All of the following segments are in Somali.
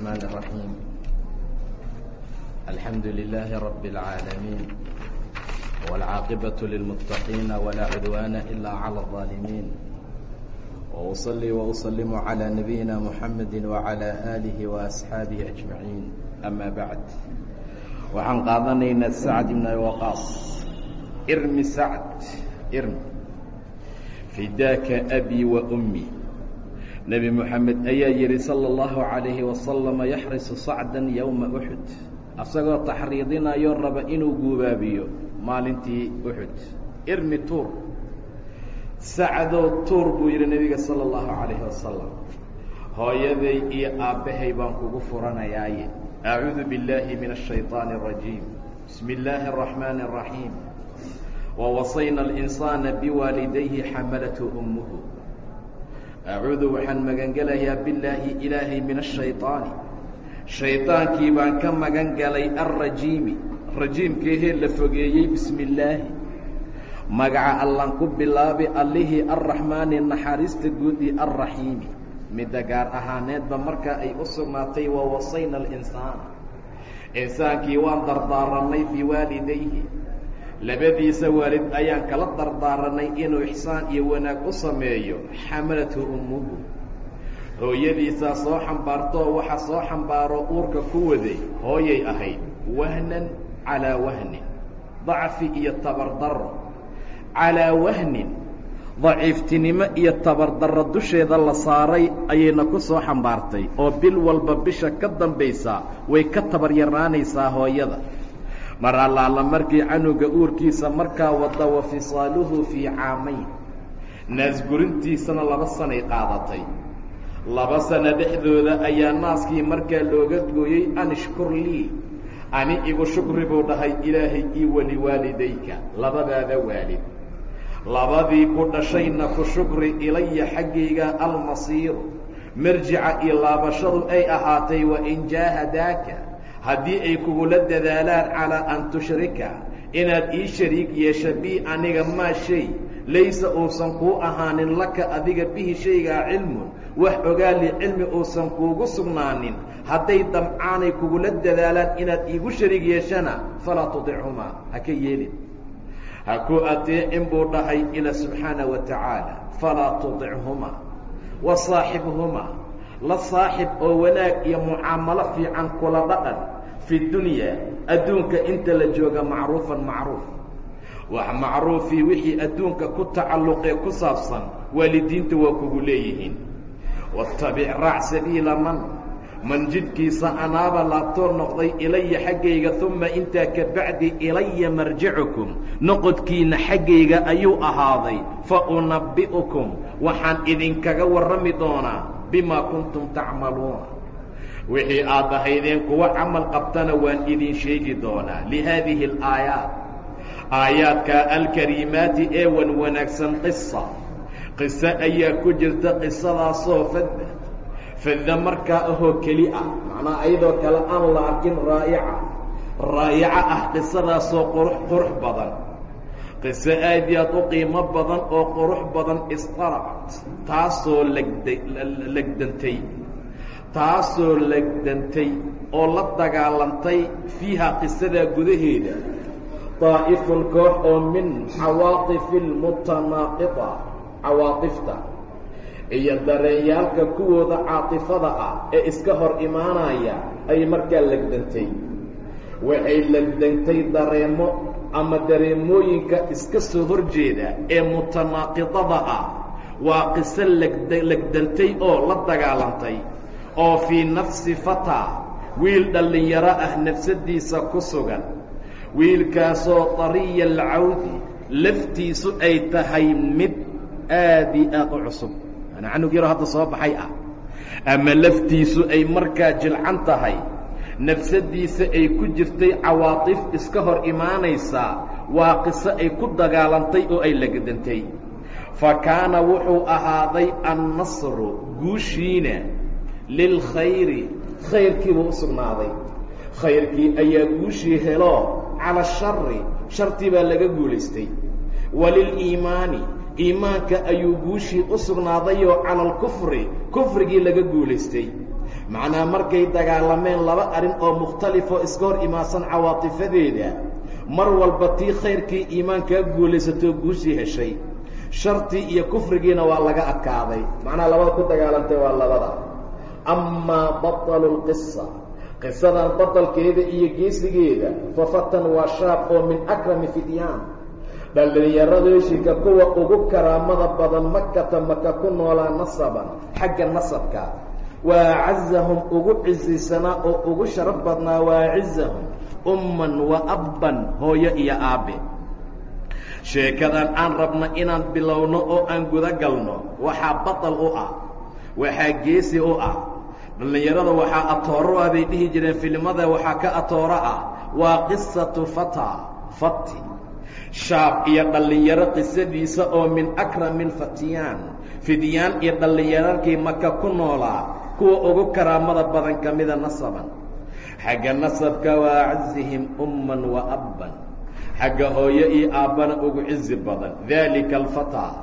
الرحمن الرحيم الحمد لله رب العالمين والعاقبة للمتقين ولا عدوان إلا على الظالمين وأصلي وأسلم على نبينا محمد وعلى آله وأصحاaبه أجمعين أما بعد waxaan qaadanaynaa سacد بن وqاص irmi sacd irmi fidaaka أbي وأmي nebi moxamed ayaa yidhi sala allahu calayhi wasalama yaxrisu sacdan yowma uxud asagoo taxriidinayo raba inuu guubaabiyo maalintii uxud irmi tuur. Sacdow tuur buu yidhi nebiga sala allahu calayhi wasalam hooyaday iyo aabbahay baan kugu furanayaaye acuudu billaahi min ashayطaani arajiim bismi illaahi araxmaani araxiim wawasayna alinsaana biwaalidayhi xamalathu ummuhu acuudu waxaan magangelayaa bilaahi ilaahay min ashayطaani shaydaankii baan ka magan galay alrajiimi rajiimkeehee la fogeeyey bismi illaahi magaca allan ku bilaabi allihii arraxmaani naxariista guud io alraxiimi midda gaar ahaaneedba markaa ay u sugnaatay wa wasayna alinsaana insaankii waan dardaaranay biwaalidayhi labadiisa waalid ayaan kala dardaaranay inuu ixsaan iyo wanaag u sameeyo xamalathu ummuhu. Hooyadiisaa soo xambaartoo waxa soo xambaaro uurka ku waday hooyay ahayd. Wahnan calaa wahnin dacfi iyo tabardarro calaa wahnin daciiftinimo iyo tabardarro dusheeda la saaray ayayna ku soo xambaartay oo bil walba bisha ka dambaysaa way ka tabar yaraanaysaa hooyada mar allaala markii canuga uurkiisa markaa wada wa fisaaluhu fii caamayn. naasgurintiisana laba sanay qaadatay. laba sano dhexdooda ayaa naaskii markaa looga gooyey an ishkur lii ani igu shukri buu dhahay ilaahay ii waliwaalidayka labadaada waalid. labadii ku dhashayna ku shukri ilaya xaggayga almasiiru. marjica iyo laabashadu ay ahaatay wa in jaahadaaka haddii ay kugula dadaalaan calaa an tushrika inaad ii shariig yeesha bi aniga maa shay laysa uusan kuu ahaanin laka adiga bihi shaygaa cilmun wax ogaali cilmi uusan kuugu sugnaanin hadday damcaanay kugula dadaalaan inaad iigu shariig yeeshana falaa tudichumaa ha ka yeelin. Ha ku ateecin buu dhahay ila subxaana wa tacaala falaa tudichumaa wa saaxibhumaa la saaxib oo wanaag iyo mucaamalo fiican kula dhaqan fi dunyaa adduunka inta la jooga macruufan macruuf. Wax macruufii wixii adduunka ku tacalluqee ku saabsan waalidiinta waa kugu leeyihiin. Wattabic raac sabiila man man jidhkiisa anaaba laabtoo noqday ilaya xaggayga uma intaa ka bacdi ilaya marjicukum noqodkiina xaggayga ayuu ahaaday fa unabbi'ukum waxaan idinkaga warrami doonaa bima kuntum tacmaluuna wixii aad ahaydeen kuwa camal qabtana waan idin sheegi doonaa. Lihaadihi alaayaat. Aayaadka alkariimaati ee wan wanaagsan qisa qiso ayaa ku jirta qisadaasoo fadda. Fadda markaa ahoo keli ah. Macnaa ayadoo kale aan la arkin raa'ica raa'ico ah qisadaasoo qurux qurux badan qiso aad iyo aad u qiimo badan oo qurux badan isqaracat taasoo lagda legdantay. Taasoo legdantay oo la dagaalantay fiiha qisadaa gudaheeda. Daa'ifun koox oo min cawaatifi almutanaaqida cawaatifta iyo dareenyaalka kuwooda caatifada ah ee iska hor imaanaya ay markaa legdantay. Waxay legdantay dareemo ama dareemooyinka iska soo hor jeeda ee mutanaaqidada ah waa qiso legd legdantay oo la dagaalantay oo fii nafsi fataa wiil dhallinyaro ah nafsadiisa ku sugan. Wiilkaasoo dariya alcawdi laftiisu ay tahay mid aad i aad u cusub. Ana canug yaroo hadda soo baxay ah. Ama laftiisu ay markaa jilcan tahay nafsadiisa ay ku jirtay cawaatif iska hor imaanaysaa waa qiso ay ku dagaalantay oo ay legdantay fa kaana wuxuu ahaaday annasru guushiina lilkhayri khayrkiibuu u sugnaaday. Khayrkii ayaa guushii helo cala ashari shartii baa laga guulaystay. Waliliimaani iimaanka ayuu guushii u sugnaadayoo cala alkufri kufrigii laga guulaystay macnaa markay dagaalameen laba arrin oo mukhtalifoo iska hor imaadsan cawaatifadeeda mar walba tii khayrkii iimaankaa guulaysatoo guushii heshay. Shartii iyo kufrigiina waa laga adkaaday. Macnaha labada ku dagaalantay waa labada. Amaa batalu lqisa qisadan batalkeeda iyo geesigeeda fafatan waa shaab oo min akrami fidyaan. Dhallinyaradooshika kuwa ugu karaamada badan makata maka ku noolaa nasaban xagga nasabka waa cazahum ugu cisisanaa oo ugu sharaf badnaa waa cizahum umman wa abban hooyo iyo aabbe sheekadan aan rabna inaan bilowno oo aan guda galno waxaa batal u ah waxaa geesi u ah dhallinyarada waxaa atooro ah bay dhihi jireen filimada waxaa ka atooro ah waa qisatu fata fati shaab iyo dhallinyaro qisadiisa oo min akrami lfatyaan fidyaan iyo dhallinyararkii maka ku noolaa kuwa ugu karaamada badan ka mida nasaban. Xagga nasabka waa cazihim umman wa abban. Xagga hooyo iyo aabbana ugu cizi badan. Dalika alfataa.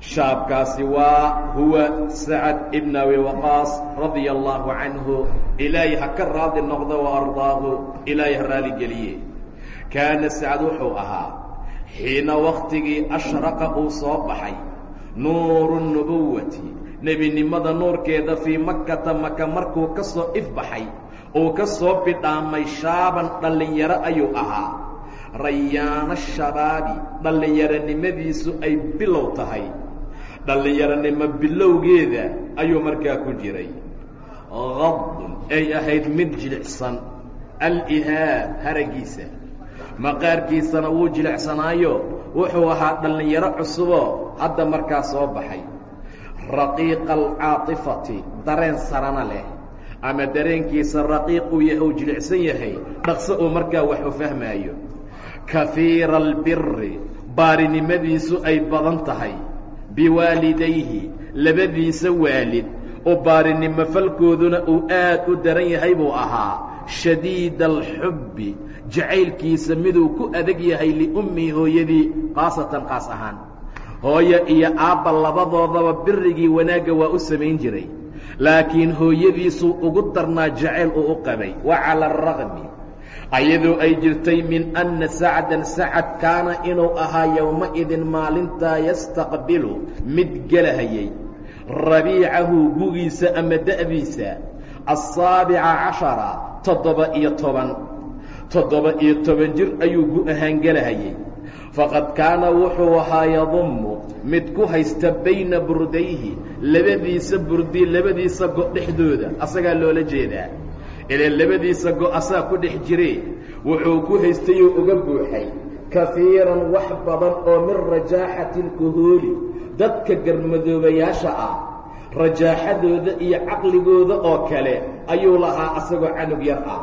Shaabkaasi waa huwa sacad ibn abi waqaas radia allahu canhu ilaahay ha ka raadi noqdo wa ardaahu ilaahay ha raaligeliye kaana sacad wuxuu ahaa xiina waktigii ashraqa uu soo baxay nuuru nubuwati nebinimada nuurkeeda fii makkata maka markuu ka soo ifbaxay uu ka soo bidhaamay shaaban dhallinyaro ayuu ahaa. Rayaano shabaabi dhallinyaronimadiisu ay bilow tahay. Dhallinyaronimo bilowgeeda ayuu markaa ku jiray. Qadun ay ahayd mid jilicsan. Alihaab haragiisa. Maqaarkiisana wuu jilicsanaayo wuxuu ahaa dhallinyaro cusuboo hadda markaa soo baxay raqiiqa alcaatifati dareen sarana leh. Ama dareenkiisa raqiiq uu yahay uu jilicsan yahay dhaqso uu markaa wax u fahmaayo. Kafiira albiri baarinimadiisu ay badan tahay. Biwaalidayhi labadiisa waalid oo baarinimo falkooduna uu aad u daran yahay buu ahaa. Shadiida alxubbi jacaylkiisa miduu ku adag yahay liummii hooyadii khaasatan qaas ahaan hooyo iyo aabba labadoodaba birigii wanaagga waa u samayn jiray. Laakiin hooyadiisuu ugu darnaa jacayl uu u qabay wa cala araqmi ayadoo ay jirtay min anna sacdan sacad kaana inuu ahaa yowma-idin maalintaa yastaqbilu mid gelahayay. Rabiicahu gugiisa ama da'diisa asaabica cashara toddoba iyo toban. Toddoba iyo toban jir ayuu gu ahaan gelahayay faqad kaana wuxuu ahaa yadummu mid ku haysta bayna burdayhi labadiisa burdi labadiisa go' dhexdooda asagaa loola jeedaa. Ilaan labadiisa go' asaa ku dhex jiree wuxuu ku haystayoo uga buuxay kafiiran wax badan oo min rajaaxati alkuhuuli dadka garmadoobayaasha ah rajaaxadooda iyo caqligooda oo kale ayuu lahaa asagoo canug yar ah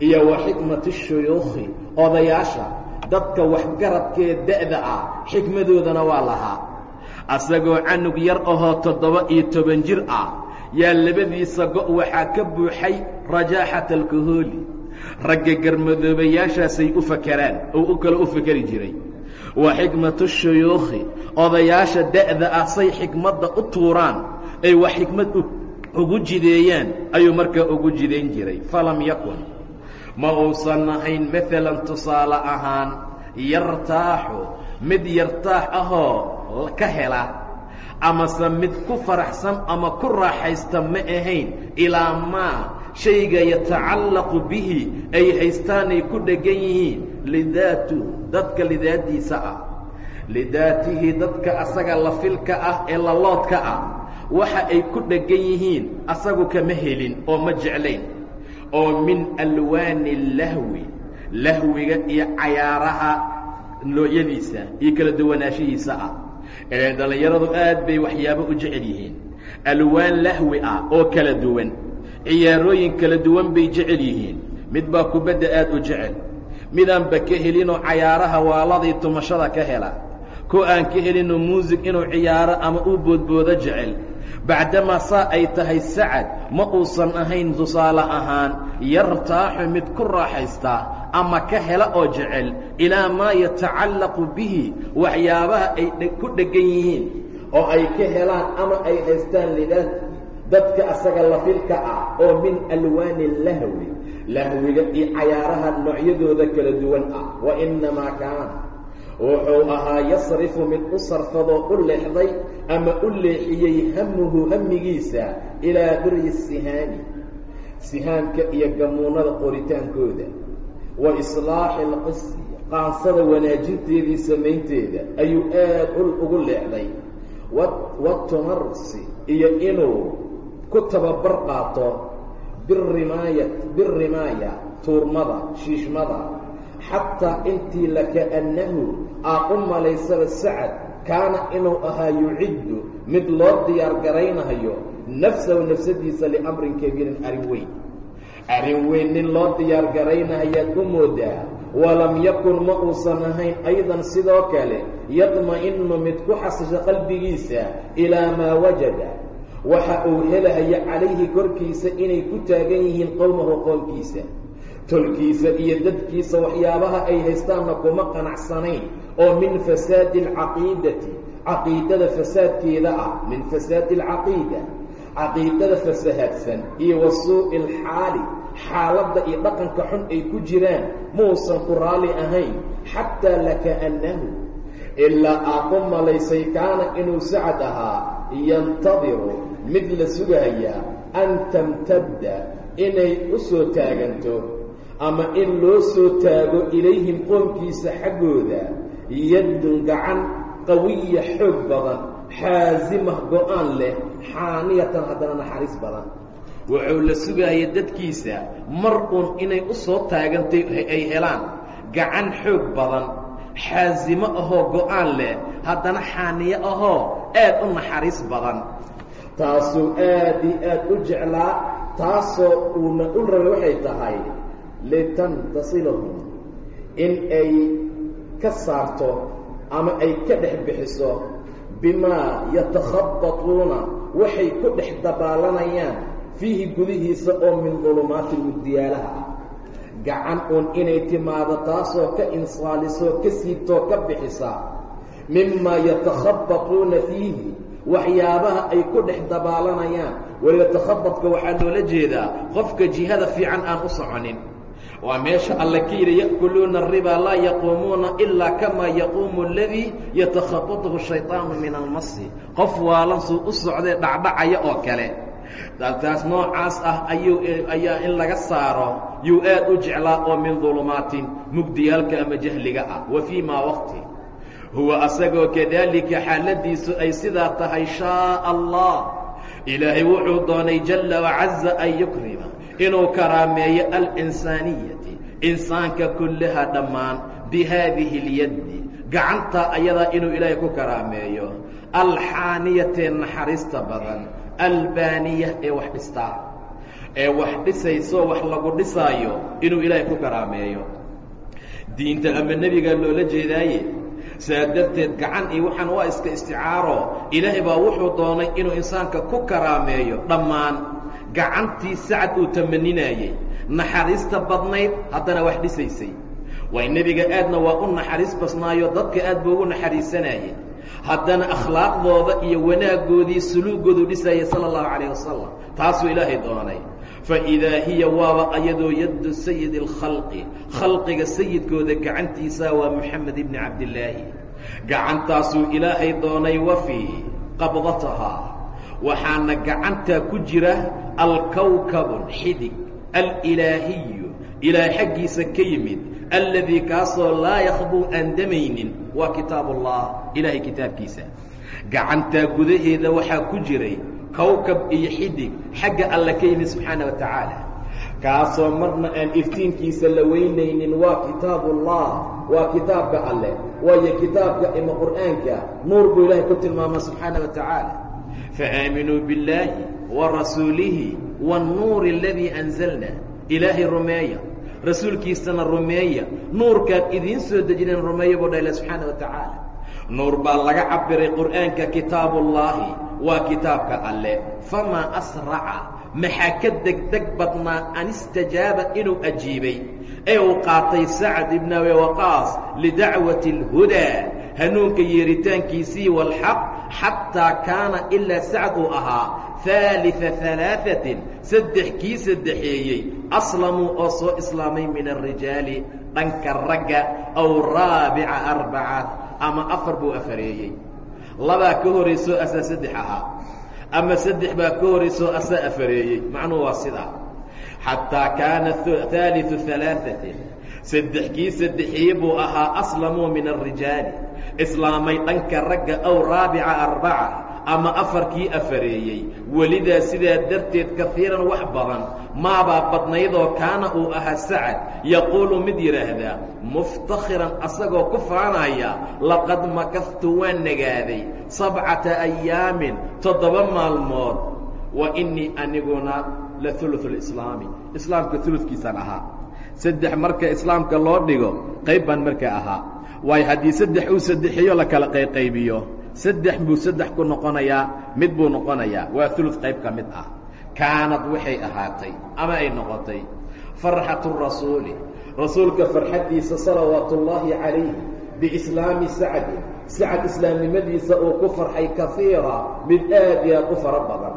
iyo wa xikmati shuyuukhi odayaasha dadka waxgaradkee da'da ah xikmadoodana waa lahaa. Asagoo canug yar ahoo toddoba iyo toban jir ah yaa labadiisa go' waxaa ka buuxay rajaaxata alkuhooli ragga garmadoobayaashaasay u fakeraan oo u kale u fakeri jiray. Wa xikmatu shuyuukhi odayaasha da'da ah say xikmadda u tuuraan ay wax xikmad ugu jideeyaan ayuu markaa ugu jidayn jiray. Falam yakun ma uusan ahayn maalan tusaale ahaan yartaaxu mid yartaax ahoo ka hela amase mid ku faraxsan ama ku raaxaysta ma ahayn ilaa maa shayga yatacallaqu bihi ay haystaanay ku dheggan yihiin lidaatu dadka lidaadiisa ah. Lidaatihi dadka asaga lafilka ah ee laloodka ah waxa ay ku dheggan yihiin asagu kama helin oo ma jeclayn. Oo min alwaani lahwi lahwiga iyo cayaaraha noocyadiisa iyo kala duwanaanshihiisa ah. Ee dhallinyaradu aad bay waxyaabo u jecel yihiin. Alwaan lahwi ah oo kala duwan. Ciyaarooyin kala duwan bay jecel yihiin. Mid baa kubadda aad u jecel. Midaanba ka helinoo cayaaraha waaladii tumashada ka hela. Ko aan ka helinoo muusig inuu ciyaaro ama uu boodboodo jecel bacdamaa saa ay tahay sacad ma uusan ahayn tusaale ahaan yartaaxu mid ku raaxaystaa ama ka hela oo jecel ilaa maa yatacallaqu bihi waxyaabaha ay ku dheggan yihiin oo ay ka helaan ama ay haystaan lidaati dadka asaga lafilka ah oo min alwaani lahwi lahwiga iyo cayaaraha noocyadooda kala duwan ah wa innamaa kaana wuxuu ahaa yasrifu mid u sarfadoo u leexday ama u leexiyey hamuhu hamigiisa ilaa biryi sihaani sihaamka iyo gamuunada qoritaankooda. Wa islaaxi alqisi qaansada wanaajinteedii samaynteeda ayuu aad ugu leexday. Watumarsi iyo inuu ku tababar qaato birimaaya tuurmada shiishmada xataa intii lakaannahu aa u malaysaba sacad kaana inuu ahaa yuciddu mid loo diyaar garaynayo nafsahu nafsadiisa liamrin kabiirin arrin weyn. Arrin weyn nin loo diyaar garaynahayaad u moodaa walam yakun ma uusan ahayn aydan sidoo kale yadma'inu mid ku xasisha qalbigiisa ilaa maa wajada. Waxa uu helahaya calayhi korkiisa inay ku taagan yihiin qowmahu qoomkiisa tolkiisa iyo dadkiisa waxyaabaha ay haystaanna kuma qanacsanayn oo min fasaadi alcaqiidati caqiidada fasaadkeeda ah min fasaadi alcaqiida caqiidada fasahaadsan iyo wa suu'i alxaali xaaladda iyo dhaqanka xun ay ku jiraan muusan ku raalli ahayn xataa lakaannahu ilaa aad u malaysay kaana inuu sacad ahaa yantadiru mid la sugahayaa an tamtadda inay u soo taaganto ama in loo soo taago ilayhim qoomkiisa xaggooda yaddun gacan qawiya xoog badan xaasimah go'aan leh xaaniyatan haddana naxariis badan. Wuxuu la sugaaya dadkiisa mar uun inay u soo taagantay ay helaan gacan xoog badan xaasimo ahoo go'aan leh haddana xaaniyo ahoo aad u naxariis badan. Taasuu aad iyo aad u jeclaa taasoo uuna u rabay waxay tahay litantasilahum in ay ka saarto ama ay ka dhex bixiso bimaa yatakhabatuuna waxay ku dhex dabaalanayaan fiihi gudihiisa oo min dulumaati mugdiyaalaha ah gacan uun inay timaado taasoo ka insaalisoo ka siibtoo ka bixisa mimaa yatakhabatuuna fiihi waxyaabaha ay ku dhex dabaalanayaan weliba takhabadka waxaa loola jeedaa qofka jihada fiican aan u soconin waa meesha alle ka yidhi ya'kuluuna aribaa laa yaquumuuna ilaa kamaa yaquumu aladii yatakhabatuhu shayطaanu min almasi qof waalan suu u socdee dhacdhacaya oo kale. Taas noocaas ah ayuu ayaa in laga saaro. Yuu aad u jeclaa oo min dulumaatin mugdiyaalka ama jahliga ah. Wa fii maa waqti. Huwa asagoo kadaalika xaaladiisu ay sidaa tahay shaaa allah ilaahay wuxuu doonay jalla wacaza an yukrima inuu karaameeyo alinsaaniyati insaanka kullaha dhammaan bi haadihi اlyaddi gacantaa ayadaa inuu ilaahay ku karaameeyo. Alxaaniyatee naxariista badan. Albaaniya ee wax dhistaa ee wax dhisayso wax lagu dhisaayo inuu ilaahay ku karaameeyo. Diinta ama nebigaa loola jeedaaye saa darteed gacan iyo waxaan waa iska isticaaro. Ilaahay baa wuxuu doonay inuu insaanka ku karaameeyo dhammaan gacantii sacad uu tamaninaayey naxariista badnayd haddana wax dhisaysay. Waay nebiga aadna waa u naxariis basnaayo dadka aad buu ugu naxariisanayay haddana akhlaaqdooda iyo wanaaggoodii suluugoodu dhisayay sala allahu calayh wasalam taasuu ilaahay doonay. Faidaa hiya waaba ayadoo yaddu sayidi اlkhalqi khalqiga sayidkooda gacantiisa waa moxamed ibni cabdillaahi. Gacantaasuu ilaahay doonay wafii qabdatahaa waxaana gacantaa ku jira alkawkabun xidig alilaahiyu. Ilaah xaggiisa ka yimid alladii kaasoo laa yakbuu aan damaynin waa kitaab ullah ilaahay kitaabkiisa. Gacantaa gudaheeda waxaa ku jiray kawkab iyo xidig xagga alle ka yimid subxaana wa tacaala. Kaasoo marna aan iftiinkiisa la weynaynin waa kitaabullah waa kitaabka alleh waayo kitaabka ima qur'aanka nuur buu ilaahay ku tilmaama subxaana wa tacaala faaaminuu biاllaahi wa rasuulihi waannuuri aladii anzalna ilaahay rumeeya rasuulkiisana rumeeya nuurkaan idiin soo dejinayn rumeeya buu dha ila subxaana wa tacaala nuur baa laga cabiray qur'aanka kitaabullaahi waa kitaabka alleh famaa asraca maxaa ka degdeg badnaa an istajaaba inuu ajiibay ee uu qaatay sacd ibn abi waqaas lidacwati اlhudaa hanuunka yeeritaankiisii waalxaq xataa kaana ilaa sacad uu ahaa ثaaliثa ثalaaثatin saddex kii saddexeeyey aslamuu oo soo islaamay min الrijaali dhanka ragga aw raabica arbaca ama afar buu afareeyey labaa ka horaysoo asaa saddex ahaa ama saddex baa ka horaysoo asaa afareeyey macnuhu waa sidaa xataa kaana ثaaliثu ثalaaثatin saddex kii saddexeeye buu ahaa aslamuu min الrijaali islaamay dhanka ragga aw raabica arbaca ama afarkii afareeyey. Welidaa sidaa darteed kafiiran wax badan. Maabaa badnaydoo kaana uu ahaa sacad. Yaquulu mid yidhaahdaa muftakhiran asagoo ku faanaya laqad makaftu waan nagaaday sabcata ayaamin toddoba maalmood. Wa innii aniguna la ulu lislaami islaamka uludkiisaan ahaa. Saddex marka islaamka loo dhigo qayb baan markaa ahaa waayo haddii saddex uu saddexeeyo la kala qayqaybiyo? Saddex buu saddex ku noqonayaa mid buu noqonayaa. Waa ulud qayb ka mid ah. Kaanad waxay ahaatay ama ay noqotay farxatu rasuuli. Rasuulka farxaddiisa salawaatu ullaahi calayhi biislaami sacdin sacad islaamnimadiisa uu ku farxay kafiira mid aad iyo aad u fara badan.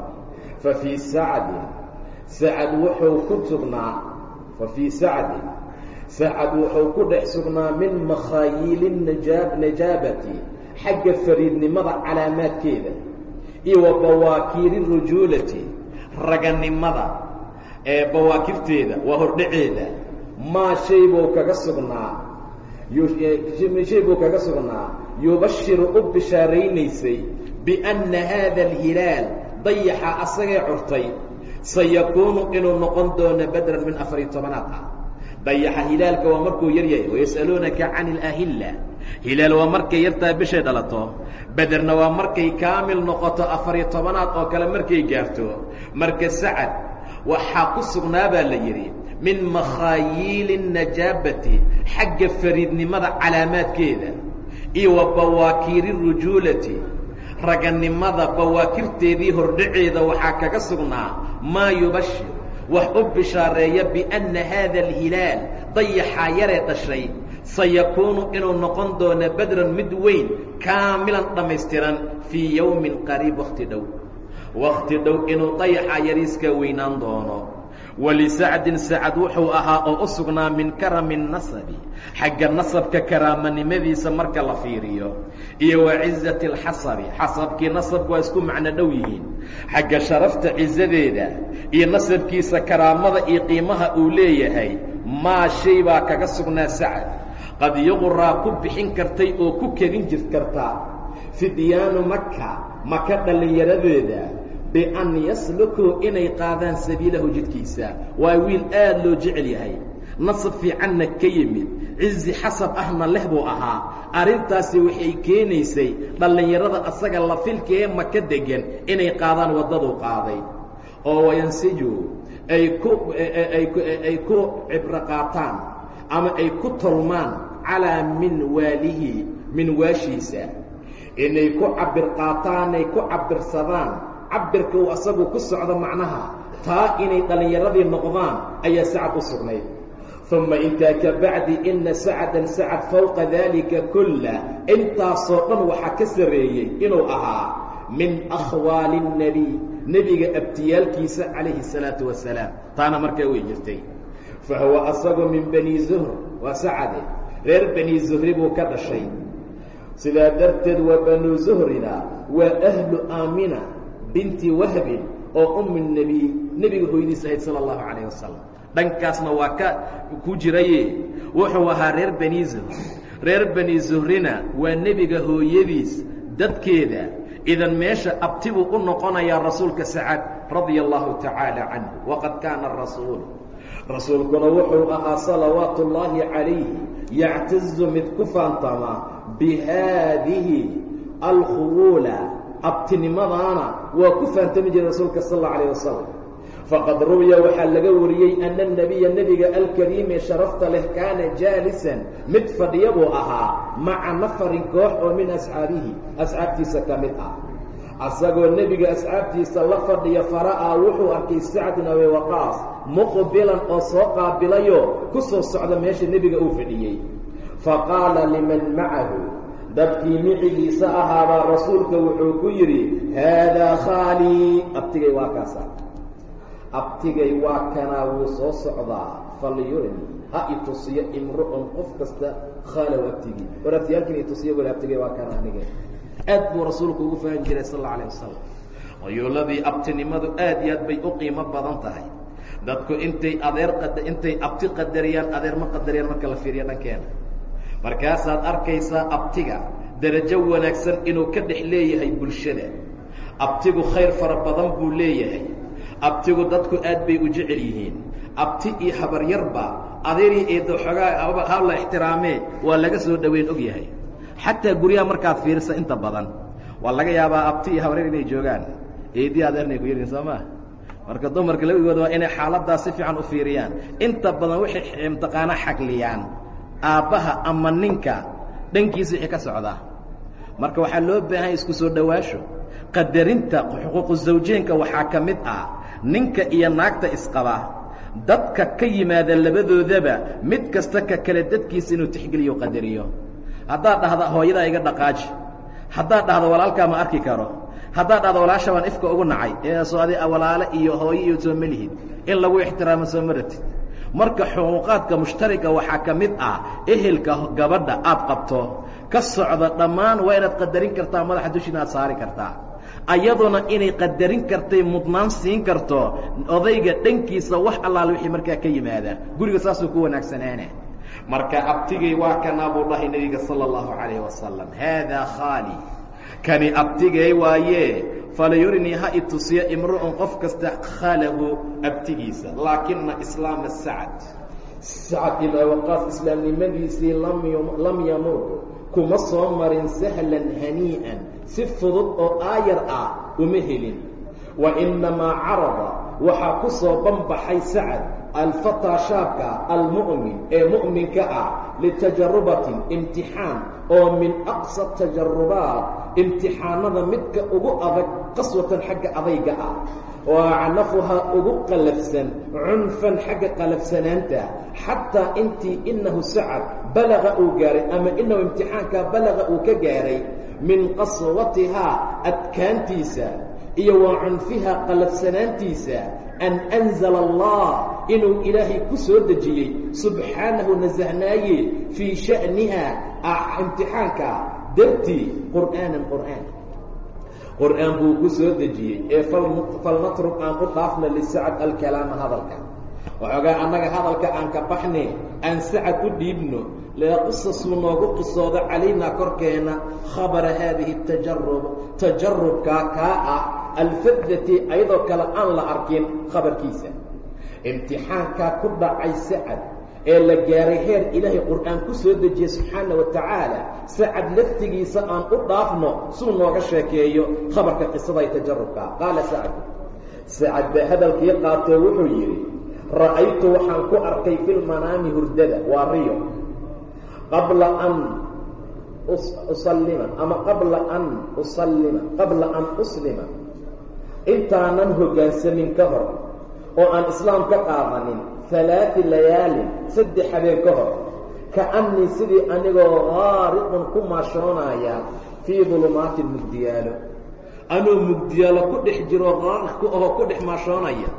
Fa fii sacdin sacad wuxuu ku sugnaa. Fa fii sacdin sacad wuxuu ku dhex sugnaa min makhaayiili najaabati xagga fariidnimada calaamaadkeeda iyo wa bawaakiiri rujuulati raganimada ee bawaakirteeda waa hordhaceeda. Maa shay buu kaga sugnaa shay buu kaga sugnaa yubashiru u bishaaraynaysay bianna haada alhilaal dayaxa asagee curtay sayakuunu inuu noqon doono badran min afariy tobanaad ah dayaxa hilaalka waa markuu yar yahay. Wayas'aluunaka can ilahilla hilaal waa markay yartaa bishay dhalato. Bederna waa markay kaamil noqoto afariyo tobanaad oo kale markay gaarto. Marka sacad waxaa ku sugnaa baa la yidhi min makhaayiili najaabati xagga fariidnimada calaamaadkeeda iyo wa bawaakiiri rujuulati raganimada bawaakirteedii hordhaceeda waxaa kaga sugnaa maa yubashir wax u bishaareeya bianna haada alhilaal dayaxaa yaree dhashay. Sayakuunu inuu noqon doono badran mid weyn kaamilan dhammaystiran fii yowmin qariib wakhti dhow. Wakhti dhow inuu dayaxaa yariiskaa weynaan doono walisacdin sacad wuxuu ahaa oo u sugnaa min karami nasabi xagga nasabka karaamanimadiisa marka la fiiriyo iyo wa cizati alxasabi xasabkii nasabku waa isku macno dhow yihiin xagga sharafta cizadeeda iyo nasabkiisa karaamada iyo qiimaha uu leeyahay maa shay baa kaga sugnaa sacad qad yuqraa ku bixin kartay oo ku kedin jir kartaa fidyaanu maka maka dhallinyaradeeda bian yaslukuu inay qaadaan sabiilahu jidkiisa waa wiil aad loo jecel yahay nasab fiicanna ka yimid cizi xasab ahna leh buu ahaa arrintaasi waxay keenaysay dhallinyarada asaga lafilka ee maka degan inay qaadaan waddaduu qaaday oo wayansiju ay ku ay ku cibro qaataan ama ay ku tolmaan calaa minwaalihi minwaashiisa inay ku cabir qaataanay ku cabirsadaan cabirka uu asagu ku socdo macnaha taa inay dhallinyaradii noqdaan ayaa sacad u sugnayd uma intaa ka bacdi ina sacdan sacad fowqa daalika kulla intaasoo dhan waxaa ka sarreeyey inuu ahaa min akhwaali الnebiy nebiga abtiyaalkiisa calayhi الsalaatu wasalaam taana markaa way jirtay fa huwa asagu min bani zuhr waa sacade reer bani zuhri buu ka dhashay sidaa darteed waa banu zuhrina waa ahlu aamina binti wahbin oo ummi nebiy nebiga hooyadiis ahayd sala allahu calayh wasalam dhankaasna waa ka ku jiraye wuxuu ahaa reer bani zuhr. Reer bani zuhrina waa nebiga hooyadiis dadkeeda. Idan meesha abti buu u noqonayaa rasuulka sacad radia allahu tacaala canhu waqad kaana rasuul. Rasuulkuna wuxuu ahaa salawaatu ullaahi calayhi yactazu mid ku faantama bihaadihi alkhuruula abtinimadaana waa ku faantami jiray rasuulka sal alla alayh wasalam faqad ruwiya waxaa laga wariyey ana nebiya nebiga alkariime sharafta leh kaana jaalisan mid fadhiya buu ahaa maca nafarin koox oo min asxaabihi asxaabtiisa ka mid ah. Asagoo nebiga asxaabtiisa la fadhiya fara'aa wuxuu arkay sacd bin abi waqaas muqbilan oo soo qaabilayoo ku soo socda meesha nebiga uu fadhiyey. Faqaala liman macahu dadkii micigiisa ahaabaa rasuulka wuxuu ku yidhi haadaa khaalii abtigay waa kaasa abtigay waa kanaa wuu soo socdaa. Falyurini ha itusiyo imru'un qof kasta khaalow abtigii. War abtiyaalkiin itusiyo wal abtigay waa kana aniga aad buu rasuulku ugu fahan jiray sal alla alayh wasalam qayuuladii abtinimadu aad iyo aad bay u qiimo badan tahay. Dadku intay adeer intay abti qadariyaan adeer ma qadariyaan marka la fiiriyo dhankeena markaasaad arkaysaa abtiga darajo wanaagsan inuu ka dhex leeyahay bulshada. Abtigu khayr fara badan buu leeyahay. Abtigu dadku aad bay u jecel yihiin. Abti iyo habaryarba adeerii eedo xoogaa ha la ixtiraamee waa laga soo dhoweyn og yahay. Xataa guryaha markaad fiirisa inta badan waa laga yaabaa abti iyo habaryar inay joogaan. Eedii adeernay ku yihiin soo maa marka dumarka labigooda waa inay xaaladdaas si fiican u fiiriyaan. Inta badan waxay mtaqaana xagliyaan aabbaha ama ninka dhankiisa wixii ka socdaa marka waxaa loo baahanya isku soo dhowaasho qadarinta xuquuqu zawjeenka waxaa ka mid ah ninka iyo naagta isqaba. Dadka ka yimaada labadoodaba mid kasta ka kale dadkiisa inuu tixgeliyo qadariyo. Haddaad dhahda hooyadaa iga dhaqaaji. Haddaad dhahdo walaalkaa ma arki karo. Haddaad dhahdo walaasha baan ifka ugu nacay. Eesoo adi walaale iyo hooyo iyo soo melihid in lagu ixtiraamo soo maratid marka xuquuqaadka mushtarika waxaa ka mid ah ehelka gabadha aad qabto ka socda dhammaan waa inaad qadarin kartaa madaxa dushiina aad saari kartaa. Ayaduna inay qadarin kartay mudnaan siin karto odayga dhankiisa wax allaale wixii markaa ka yimaada. Guriga saasuu ku wanaagsanaana marka abtigay waa kanaa buu dhahay nebiga sala allahu calayh wasalam haadaa khaali kani abtigay waaye falayurinii ha itusiyo imru'un qof kasta khaalahu abtigiisa laakina islaama sacad. Sacad ibn waqaas islaamnimadiisii lam yamur kuma soo marin sahlan hanii'an. Si fudud oo aayar ah uma helin. Wa inamaa carada. Waxaa ku soo banbaxay sacad. Alfataa shaabka almu'min ee mu'minka ah litajarubatin imtixaan oo min aqsa tajarubaat imtixaanada midka ugu adag qaswatan xagga adayga ah. Oo acnafuhaa ugu qalafsan cunfan xagga qalafsanaanta. Xataa intii inahu sacad balaga uu gaaray ama inahu imtixaankaa balaga uu ka gaaray min qaswatihaa adkaantiisa iyo wa cunfihaa qalafsanaantiisa an anzala allah inuu ilaahay ku soo dejiyey. Subxaanahu nasahnaaye fii sha'niha imtixaanka dartii qur'aanan qur'aan. Qur'aan buu ku soo dejiyey ee falnatruk aan u dhaafna lisacad alkalaama hadalka. Waxoogaa annaga hadalka aan ka baxne aan sacad u dhiibno leeqisasuu noogu qisoodo calaynaa korkeena khabara haadihi tajarub tajarubkaa kaa ah alfadati ayadoo kale aan la arkin khabarkiisa. Imtixaankaa ku dhacay sacad ee la gaaray heer ilaahay qur'aan ku soo dejiyey subxaana wa tacaala sacad laftigiisa aan u dhaafno suu nooga sheekeeyo khabarka qisada ay tajarubka qaala sacd sacad baa hadalkii qaatoo wuxuu yidhi ra'aytu waxaan ku arkay filmanaami hurdada waa riyo. Qabla an usallima ama qabla an usallima qabla an uslima. Intaanan hoggaansamin ka hor oo aan islaam ka qaadanin alaai layaalin saddex habeen ka hor. Kaannii sidii anigoo qaariqun ku maashoonaaya fii dulumaatin mugdiyaalo. Anoo mugdiyaalo ku dhex jiro qaariq ku ahoo ku dhex maashoonaya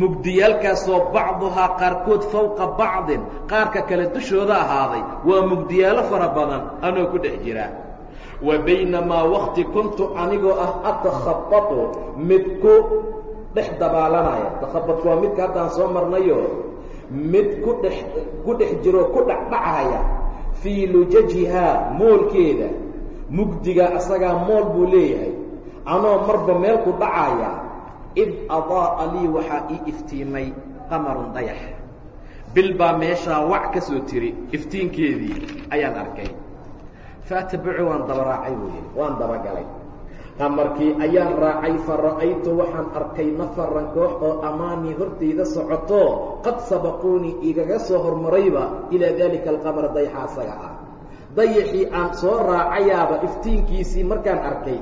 mugdiyaalkaasoo bacduhaa qaarkood fowqa bacdin qaarka kale dushooda ahaaday. Waa mugdiyaalo fara badan anoo ku dhex jira. Wa baynamaa wakti kuntu anigoo ah atakhabatu mid ku dhex dabaalanaya. Takhabadku waa midka haddaan soo marnayo mid ku dhex ku dhex jiro ku dhacdhacaya fii lujajihaa moolkeeda. Mugdiga asagaa mool buu leeyahay. Anoo marba meel ku dhacaya id adaa'a lii waxaa ii iftiimay qamarun dayax. Bil baa meeshaa wac ka soo tiri iftiinkeedii ayaan arkay. Faatabacu waan daba raacay buu yidhi waan dabagalay qamarkii ayaan raacay fa ra'aytu waxaan arkay nafaran koox oo amaamii hortayda socoto. Qad sabaquunii igaga soo hormarayba ilaa daalika alqamar dayaxa asaga ah. Dayaxii aan soo raacayaaba iftiinkiisii markaan arkay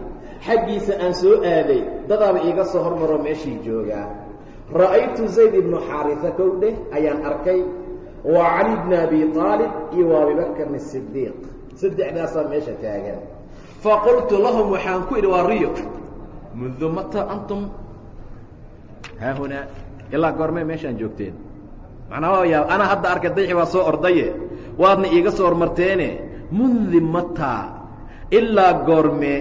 xaggiisa aan soo aaday dadaaba iiga soo hormaroo meeshii joogaa ra'aytu zayd ibnu xaarisa kow dheh ayaan arkay. Wa cali bni abi aalib iyo wa abibakrin sidiiq saddexdaasaa meesha taagan faqultu lahum waxaan ku idhi waa riyo mundu mata antum haahunaa ilaa goormee meeshaan joogteen macnaa yaa anaa hadda arkay dayxi waa soo ordaye waadna iiga soo hormarteene mundi mataa ilaa goormee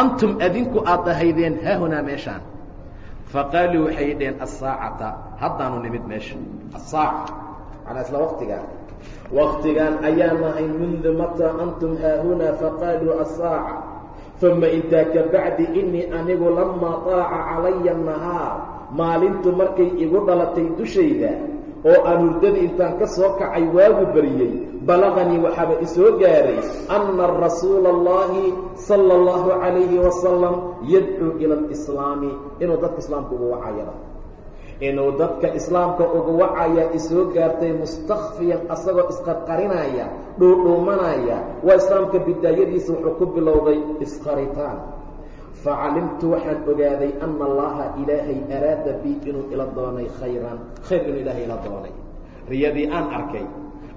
antum adinku aad ahaydeen haahunaa meeshaan faqaaluu waxay dhaheen asaacata haddaanu nimid meesha asaaca manaa isla waktigaan waktigan ayaan nahay mundu mataa antum haahuna faqaluu asaaca uma intaa ka bacdi inii anigu lamaa daaca calaya annahaar maalintu markay igu dhalatay dushayda oo aan hurdadii intaan ka soo kacay waagu bariyey balaqanii waxaaba isoo gaaray anna rasuula allahi sala allahu calayhi wasalam yadcuu ila alislaami inuu dadka islaamka ugu wacayaro inuu dadka islaamka ugu wacaya isoo gaartay mustakfiyan asagoo isqarqarinaya dhuudhuumanaya waa islaamka bidaayadiisa wuxuu ku bilowday isqaritaan facalimtu waxaan ogaaday ana allaha ilaahay araada bi inuu ila doonay khayran khayr inuu ilaahay ila doonay. Riyadii aan arkay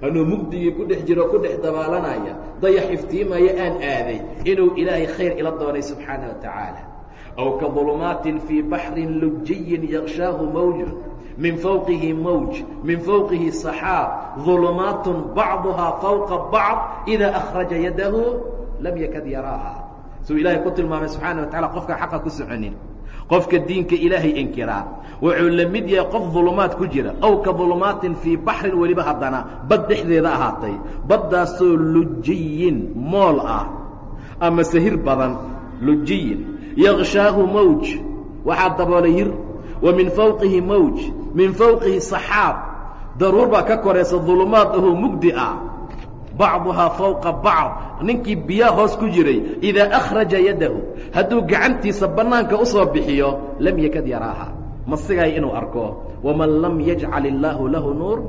anuu mugdigii ku dhex jiro ku dhex dabaalanaya dayax iftiimaya aan aaday inuu ilaahay khayr ila doonay subxaana wa tacaala aw ka dulumaatin fii baxrin lujiyin yakshaahu mawjun min fawqihi mawj min fawqihi saxaab dulumaatun bacduhaa fawqa bacd idaa akhraja yadahu lam yakad yaraaha suu ilaahay ku tilmaamay subxaana wa tacala qofka xaqa ku soconin qofka diinka ilaahay inkiraa wuxuu la mid yahay qof dulumaad ku jira aw ka dulumaatin fii baxrin weliba haddana bad dhexdeeda ahaatay baddaasoo lujiyin mool ah ama sahir badan lujiyin yakshaahu mawj waxaa daboolay hir wa min fawqihi mawj min fawqihi saxaab daruur baa ka koraysa dulumaad ahoo mugdi ah bacduhaa fawqa bacd ninkii biyaa hoos ku jiray idaa akhraja yadahu hadduu gacantiisa bannaanka u soo bixiyo lam yakad yaraaha ma sigay inuu arko waman lam yajcal illaahu lahu nuur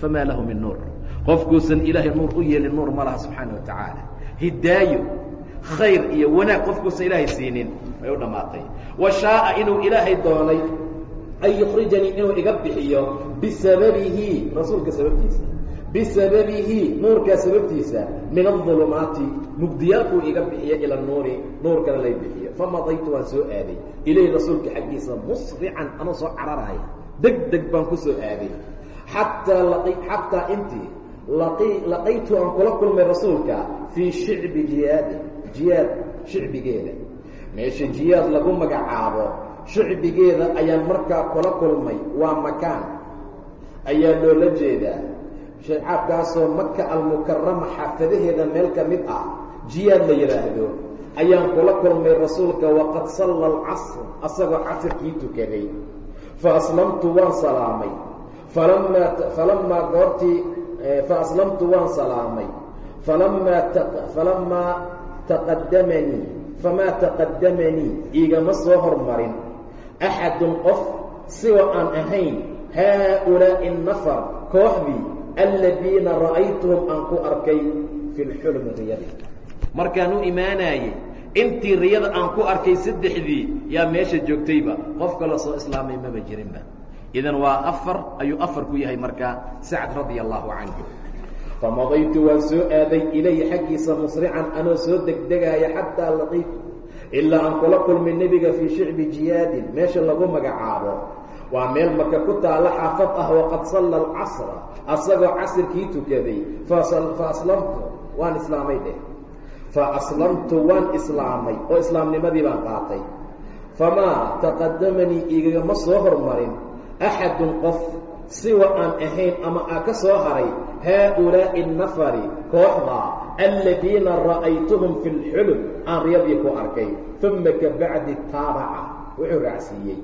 famaa lahu min nuur. Qofkuusan ilaahay nuur u yeelin nuur ma laha subxaana wa tacaala. Hidaayo khayr iyo wanaag qofkuusan ilaahay siinin way u dhammaatay wa shaaa inuu ilaahay doonay an yukhrijanii inuu iga bixiyo bisababihi rasuulka sababtiisa bisababihi nuurkaa sababtiisa min aulumaati mugdiyaalkuu iga bixiyo ila nuuri nuurkana lay bixiyo. Famadaytu waan soo aaday. Ilayhi rasuulka xaggiisa musrican anuu soo cararaaya deg deg baan ku soo aaday. Xataa xataa intii laqaytu aan kula kulmay rasuulka fii shicbi jiyaadi jiyaad shicbigeeda meesha jiyaad lagu magacaabo shicbigeeda ayaan markaa kula kulmay waa makaan. Ayaa loola jeedaa. Shaycaabkaasoo maka almukarama xaafadaheeda meel ka mid ah jiyaad la yidhaahdo ayaan kula kulmay rasuulka waqad salla alcasr asagoo casirkii tukaday fa aslamtu waan salaamay. Falamaa falamaa goortii fa aslamtu waan salaamay. Falamaa falamaa taqadamanii famaa taqadamanii igama soo hormarin axadun qof siwa aan ahayn haaulaa'i nafar kooxdii aladiina ra'aytuhum aan ku arkay fi lxulmi riyadi markaan u intii riyada aan ku arkay saddexdii yaa meesha joogtayba qof kala soo islaamay maba jirinba idan waa afar ayuu afar ku yahay markaa sacd radia allahu canhu famadaytu waan soo aaday ilayhi xaggiisa musrican anoo soo degdegaaya xataa laqiitu ilaa aan kula kulmay nebiga fii shicbi jiyaadin meesha lagu magacaabo waa meel maka ku taalla xaafad ah waqad salla alcasra asagoo casirkii tukaday fa aslamtu waan islaamay dheh fa aslamtu waan islaamay oo islaamnimadii baan qaatay famaa taqadamanii igama soo hormarin axadun qof siwa aan ahayn ama aa ka soo haray haaulaa'i nafari kooxda aladiina ra'aytuhum fi lxulum aan riyadii ku arkay. Uma ka bacdi taabaca wuxuu raacsiiyey.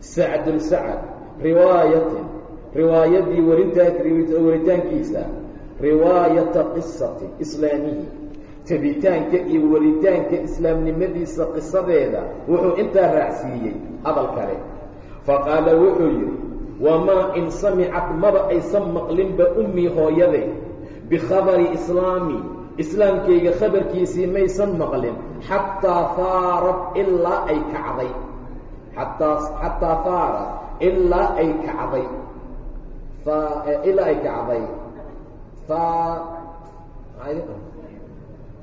Sacdun sacad riwaayatin riwaayadii waritaankiisa riwaayata qisati islaamihi. Tabitaanka iyo waritaanka islaamnimadiisa qisadeeda wuxuu intaa raacsiiyey hadal kale. Faqaala wuxuu yidhi wamaa in samicat maba aysan maqlinba ummii hooyade bikhabari islaami islaamkayga khabarkiisii maysan maqlin xataa faarad ilaa ay kacday. Ataa xataa faarad ilaa ay kacday. Ilaa ay kacday.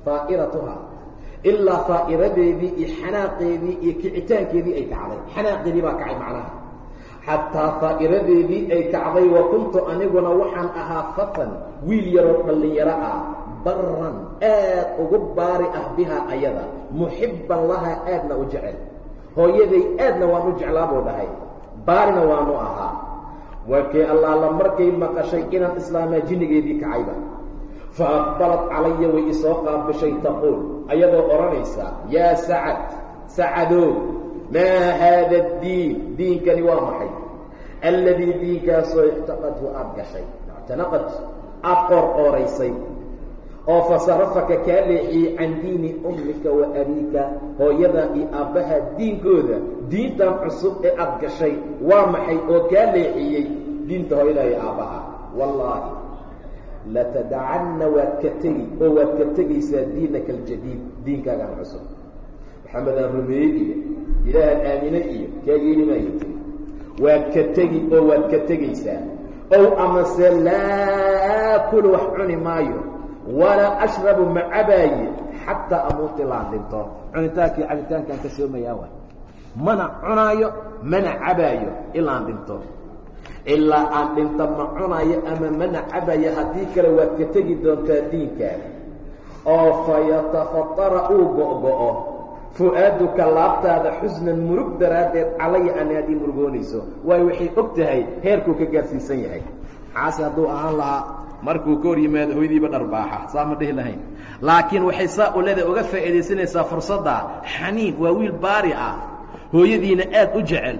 Faa'iratuha. Ilaa faa'iradeedii iyo xanaaqeedii iyo kicitaankeedii ay kacday. Xanaaqeedii baa kacay macnaha xataa faa'iradeedii ay kacday wa kuntu aniguna waxaan ahaa fatan wiil yaroo dhallinyaro ah baran aad ugu baari ah bihaa ayada. Muxibban lahaa aadna u jecel. Hooyaday aadna waan u jeclaa buu dhahay. Baarina waanu ahaa. Waakii allaala markay maqashay inaan islaamaa jinnigeedii kacayba? Fa aqbalat calaya way isoo qaabishay taquul. Ayadoo odhanaysa yaa sacad sacadow maa haada addiin diinkani waa maxay alladii diinkaasoo ictaqadhu aada gashay ictanaqad aada qoor qooraysay oo fasarafaka kaa leexiyey can diini ummika wa abiika hooyada iyo aabbaha diinkooda diintan cusub ee aada gashay waa maxay oo kaa leexiyey diinta hooyada iyo aabbaha wallaahi latadacanna waad ka tegi oo waad ka tegaysaa diinaka aljadiid diinkaagaan cusub maxamedaan rumeeyey iyo ilaahaan aamine iyo kaa maayo tiri. Waad ka tegi oo waad ka tegaysaa ow amase laa akulu wax cuni maayo. Walaa ashrabu ma cabaaye xataa amuuti laan dhinto. Cunitaankii cabitaankaan ka soomayaa waay. Mana cunaayo mana cabaayo ilaan dhinto. Ilaa aan dhinto ma cunaayo ama mana cabaayo haddii kale waad ka tegi doontaa diinkaada. Oo fa yatafatara uu go-go-o fu-aaduka laabtaada xusnan murug daraaddeed calaya ani haddii murugoonayso waayo waxay og tahay heerkuu ka gaarsiisan yahay. Caasi hadduu ahaan lahaa markuu ka hor yimaado hooyadiiba dharbaaxa saa ma dhihi lahayn. Laakiin waxay saa u leedahay uga faa'iidaysanaysaa fursadda xaniin waa wiil baari ah. Hooyadiina aad u jecel.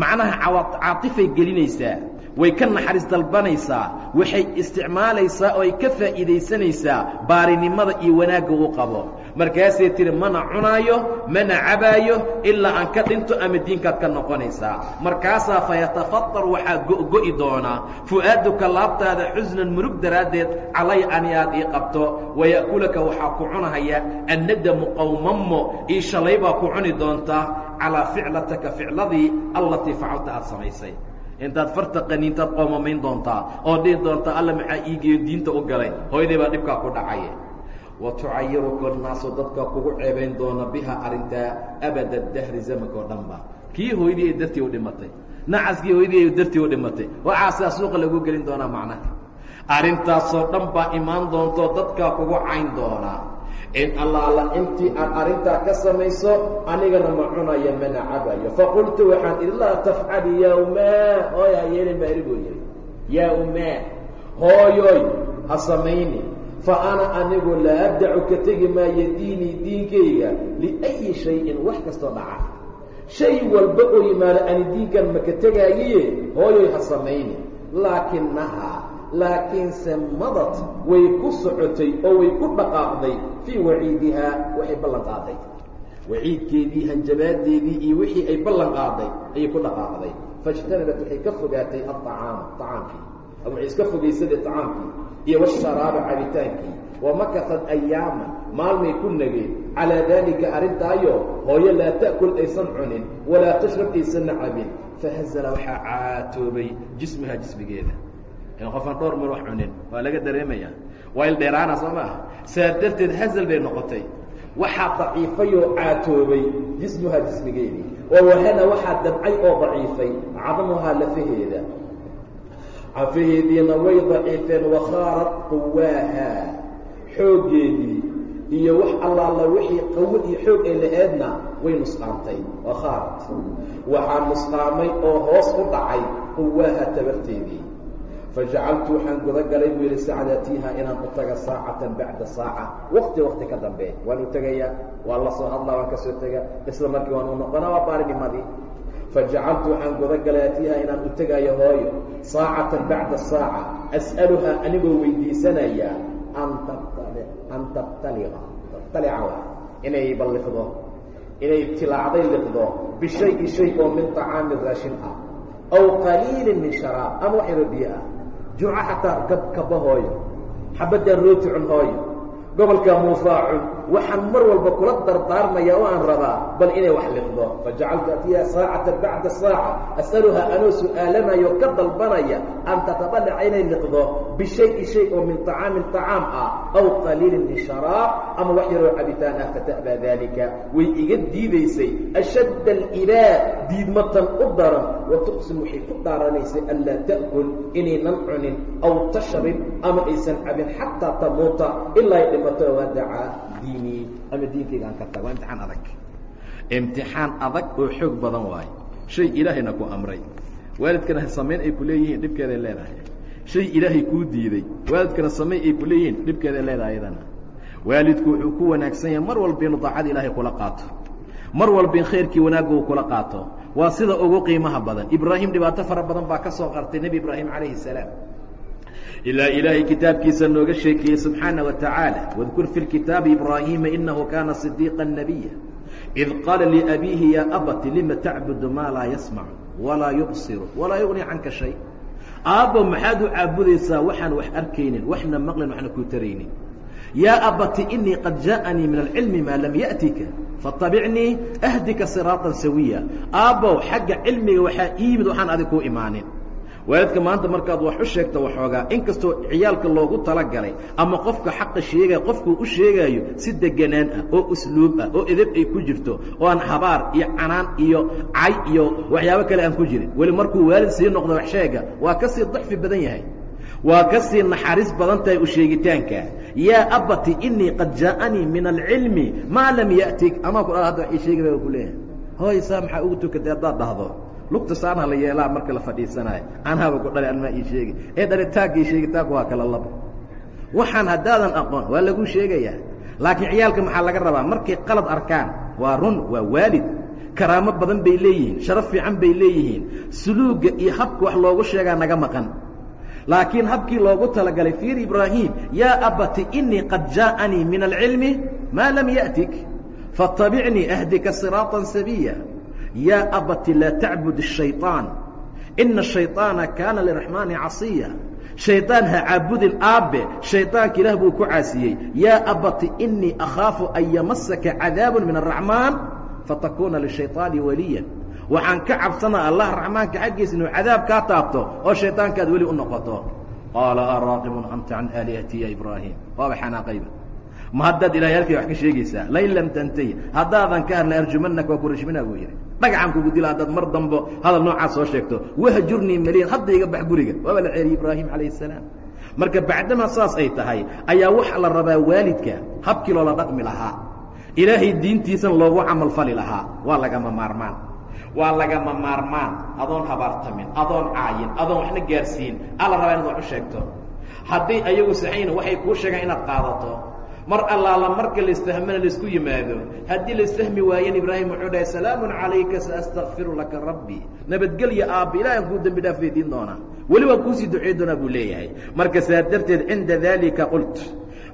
Macnaha caatifay gelinaysaa way ka naxariis dalbanaysaa waxay isticmaalaysaa oo ay ka faa'iidaysanaysaa baarinimada iyo wanaagga uu qabo markaasay tihi mana cunaayo mana cabaayo ilaa aan ka dhinto ama diinkaad ka noqonaysaa. Markaasaa fayatafatar waxaa go'go'i doonaa fu'aaduka laabtaada xusnan murug daraaddeed calay ani aad ii qabto waya'kulaka waxaa ku cunahaya annadamu qowmammo ii shalay baa ku cuni doontaa calaa ficlataka ficladii allatii facalta aad samaysay. Intaad farta qaniintaad qoomamayn doontaa oo dhihi doontaa alla maxaa iigeeyo diinta u galay? Hooyaday baa dhibkaa ku dhacay wa tucayiruka naasu dadka kugu ceebayn doona biha arrintaa abada dahri zamanka oo dhan ba. Kii hooyadii ay dartii u dhimatay nacaskii hooyadii ay dartii u dhimatay waxaasaa suuqa lagu gelin doonaa macnaha. Arrintaasoo dhan baa imaan doontoo dadkaa kugu cayn doonaa in allaala intii aad arrintaa ka samayso anigana ma cunayo mana cabayo faqultu waxaan idhi laa tafcali yaa umaa hooy ha yeelin baa erigoo yaa umaa hooyoy ha samayni fa ana anigu laa abdacu ka tegi maayo diinii diinkayga liayi shayin wax kastoo dhaca. Shay walba oo yimaado ani diinkan maka tegaayiye hooyoy ha samayni. Laakinahaa laakiinse madad way ku socotay oo way ku dhaqaaqday fii waciidihaa waxay ballan qaaday. Waciidkeedii hanjabaadeedii iyo wixii ay ballan qaaday ayay ku dhaqaaqday. Faijtanabat waxay ka fogaatay aطacaama acaamkii waxay iska fogaysadee acaamkii iyo washaraaba cabitaankii. Wamakasad ayaaman maalmay ku nageen calaa daalika arrintaayo hooyo laa ta'kul aysan cunin walaa tashrab aysanna cabin fahazala waxaa caatoobay jismaha jismigeeda. Qofaan dhowr mar wax cunin waa laga dareemaya waa il dheeraana soo maaha. Saa darteed hazal bay noqotay. Waxaa daciifayoo caatoobay jismuhaa jismigeedii. Oo wahana waxaa dabcay oo daciifay cadamuhaa lafaheeda cafaheediina way daciifeen wakhaarad quwaaha xooggeedii iyo wax allaala wixii qawo iyo xoog ay la-eedna way nusqaantay wakhaarad waxaa nusqaamay oo hoos u dhacay quwaaha tabarteedii. Fajacaltu waxaan guda galay buu yidhi sacdatiiha inaan u taga saacatan bacda saaca. Wakti wakti ka dambe waan u tegayaa waan la soo hadlaa waan ka soo tega isla markii waan u noqonaa waa baarinimadii fajacaltu waxaan guda galay atiiha inaan u tegaayo hooyo saacatan bacda saaca as'aluhaa anigoo weydiisanaya an an tabtaliqa tabtalica inay balliqdo inay tilaacday liqdo bishay-i shay oo min طacaami raashin ah aw qaliilin min sharaab ama wax yaroo biyo ah juuca xataa kaba hooyo xabadaan rooti cun hooyo gobolkaa muufaa cun waxaan mar walba kula dardaarmaya oo aan rabaa bal inay wax liqdo. Fajacaltu atiyaha saacata bacda saaca as'aluha anoo su'aalanayo ka dalbanaya an tatadalaca inay liqdo bishayi shay oo min طacaamin طacaam ah aw qaliilin min sharaab ama wax yaroo cabitaan ah fata'baa dalika way iga diidaysay ashadda alibaa diidmatan u daran. Wa tuqsim waxay ku dhaaranaysay anlaa ta'kul inaynan cunin aw tashrib ama aysan cabin xataa tamuuta ilaa ay dhimato diinii ama diinkaygaan ka tag waa imtixaan adag. Imtixaan adag oo xoog badan waayo. Shay ilaahayna ku amray. Waalidkana samayn ay ku leeyihiin dhibkeeday leedahay. Shay ilaahay kuu diiday. Waalidkana samayn ay ku leeyihiin dhibkeeday leedahay iyadana. Waalidku wuxuu ku wanaagsan yahay mar walba inu daacada ilaahay kula qaato. Mar walba in khayrkii wanaagga uu kula qaato. Waa sida ugu qiimaha badan. Ibraahim dhibaato fara badan baa ka soo qartay nebi ibraahim calayhi salaam ilaa ilaahay kitaabkiisa nooga sheekeeyey subxaana wa tacaala. Wadkur fi lkitaabi ibraahiima inahu kaana صidiiqa nabiya id qaala liabiihi yaa abati lima tacbudu maa laa yasmacu walaa yubsiru walaa yugnii canka shay? Aabbo maxaad u caabudaysaa waxaan wax arkaynin waxna maqlin waxna kuu taraynin. Yaa abati inii qad jaaanii min alcilmi maa lam ya'tika fatabicnii ahdika siraatan sawiya. Aabbow xagga cilmiga waxaa iimid waxaan adig kuu imaanin waalidka maanta markaad wax u sheegto waxoogaa inkastoo ciyaalka loogu talagalay ama qofka xaqa sheegaya qofkuu u sheegaayo si deganaan ah oo usluub ah oo edeb ay ku jirto oo aan habaar iyo canaan iyo cay iyo waxyaabo kale aan ku jirin. Weli markuu waalid sii noqdo wax sheega waa ka sii daxfi badan yahay. Waa ka sii naxariis badan tahay u sheegitaanka. Yaa abati inii qad jaaءanii min alcilmi maa lam yaأtik amaa ku hadda wa ii sheegi ba ku leeyahay. Hooy saa maxaa ugu tukatay haddaad dhahdo lugta saana la yeelaa marka la fadhiisanaayo. Canaaba ku dhale anmaa ii sheegi. Ee dhale taaggai sheegitaanku waa kala labo. Waxaan haddaadan aqoon waa lagu sheegayaa. Laakiin ciyaalka maxaa laga rabaa? Markay qalad arkaan waa run waa waalid. Karaamo badan bay leeyihiin sharaf fiican bay leeyihiin. Suluugga iyo habka wax loogu sheegaa naga maqan. Laakiin habkii loogu talagalay fiir ibraahim yaa abati inii qad jaa'anii min alcilmi maa lam ya'tik fatabicnii ahdika siraatan sabiya yaa abati laa tacbud الشhayطaan ina الشhayطaana kaana liraxmaani casiya shayطaan ha caabudin aabbe shayطaanka ilaah buu ku caasiyey yaa abati inii akhaafu an yamasaka cadaabu min الraxmaan fatakuuna lishayطaani waliya waxaan ka cabsanaa allah raxmaanka xaggiisa inuu cadaab kaa taabto oo shayطaankaad weli u noqoto qaala araaqibun anta can aalihati ya ibraahim waaba xanaaqayba ma haddaad ilahay halkay wax ka sheegaysaa lain lam tantahi haddaadan ka hadla arjumanaka waa ku rajminaa buu yidhi. Dhagacan kugu dila haddaad mar dambo hadal noocaas soo sheegto. Wahjurnii maliyan hadda iga bax guriga. Waaba la ceeriye ibraahim calayh الsalaam marka bacdama saas ay tahay ayaa waxa la rabaa waalidka habkii loola dhaqmi lahaa. Ilaahay diintiisan loogu camal fali lahaa. Waa lagama maarmaan. Waa lagama maarmaan. Adoon habaartamin adoon caayin adoon waxna gaarsiin. Ala rabaa inaad wax u sheegto. Hadday ayagu saxayna waxay kuu sheegaan inaad qaadato mar allaala marka laisfahmana la isku yimaado haddii laisfahmi waayeen ibraahim wuxuu dhahay salaamun calayka saastakfiru laka rabbii nabadgelya aabba ilahi aan kuu dembi dhaaf weydiin doonaa. Weli waan kuusii ducey doonaa buu leeyahay. Marka saa darteed cinda daalika qult.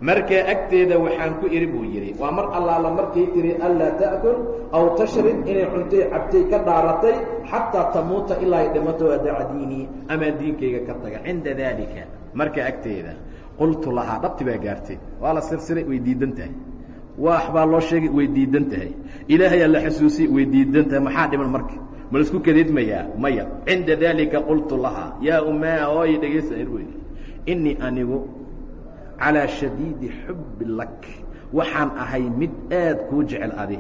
Markaa agteeda waxaan ku idhi buu yidhi waa mar allaala markay tihi anlaa ta'kul aw tashrib inay cuntay cabtay ka dhaaratay xataa tamuuta ilaa ay dhimato adaca diinii amaan diinkayga ka taga. Cinda daalika. Marka agteeda qultu lahaa dhabti baa gaartay. Waa la sirsiray way diidan tahay. Wax baa loo sheegay way diidan tahay. Ilaahayaa la xasuusiyey way diidan tahay. Maxaa dhiman marka? Ma la isku kadeedmayaa maya? Cinda daalika qultu lahaa. Yaa umaa hooy dhegaysa wey inii anigu calىa shadiidi xubbi lak. Waxaan ahay mid aad kuu jecel adi.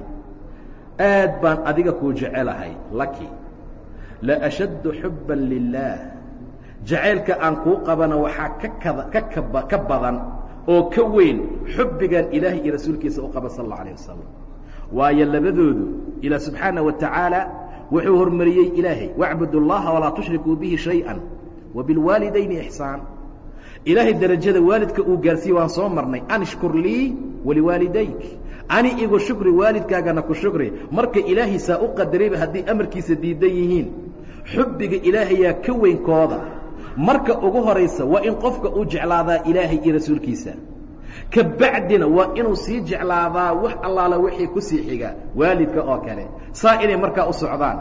Aad baan adiga kuu jecelahay laki. La ashaddu xubba lilaah jacaylka aan kuu qabana waxaa ka kada ka kaba ka badan oo ka weyn xubbigan ilaahay iyo rasuulkiisa u qaba sal اllau alayه wasalam waayo labadoodu ilaah subxaanaه wa tacaala wuxuu hormariyey ilaahay wacbud اllaha walaa tushrikuu bihi shayئa wabilwaalidayni ixsaan ilaahay derajada waalidka uu gaarsiiye waan soo marnay an ishkur lii waliwaalidayk ani igu shukri waalidkaagana ku shukri marka ilaahiisaa u qadarayba haddii amarkiisa diidan yihiin xubbiga ilaahayaa ka weynkooda marka ugu horaysa waa in qofka uu jeclaadaa ilaahay iyo rasuulkiisa. Ka bacdina waa inuu sii jeclaadaa wax allaala wixii ku sii xiga waalidka oo kale. Saa inay markaa u socdaan.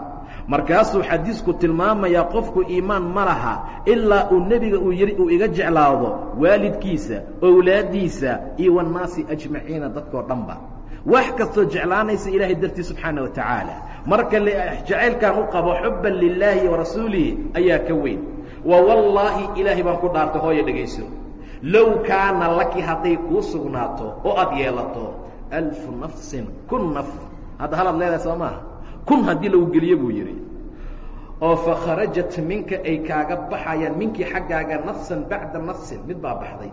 Markaasuu xadiisku tilmaamayaa qofku iimaan ma laha ilaa uu nebiga uu yidhi uu iga jeclaado waalidkiisa owlaaddiisa iyo wannaasi ajmaciina dadkoo dhanba. Wax kastoo jeclaanaysa ilaahay dartii subxaana wa tacaala. Marka jacaylkan u qabo xubban lilaahi wa rasuulihi ayaa ka weyn wa wallaahi ilaahay baan ku dhaartay hooya dhegayso. Low kaana laki hadday kuu sugnaato oo aad yeelato alfu nafsin kun naf. Hadda halaad leedahay soo kun haddii lagu geliyo buu yidhi. Oo fakharajat minka ay kaaga baxayaan minkii xaggaaga nafsan bacda nafsin. Mid baa baxday.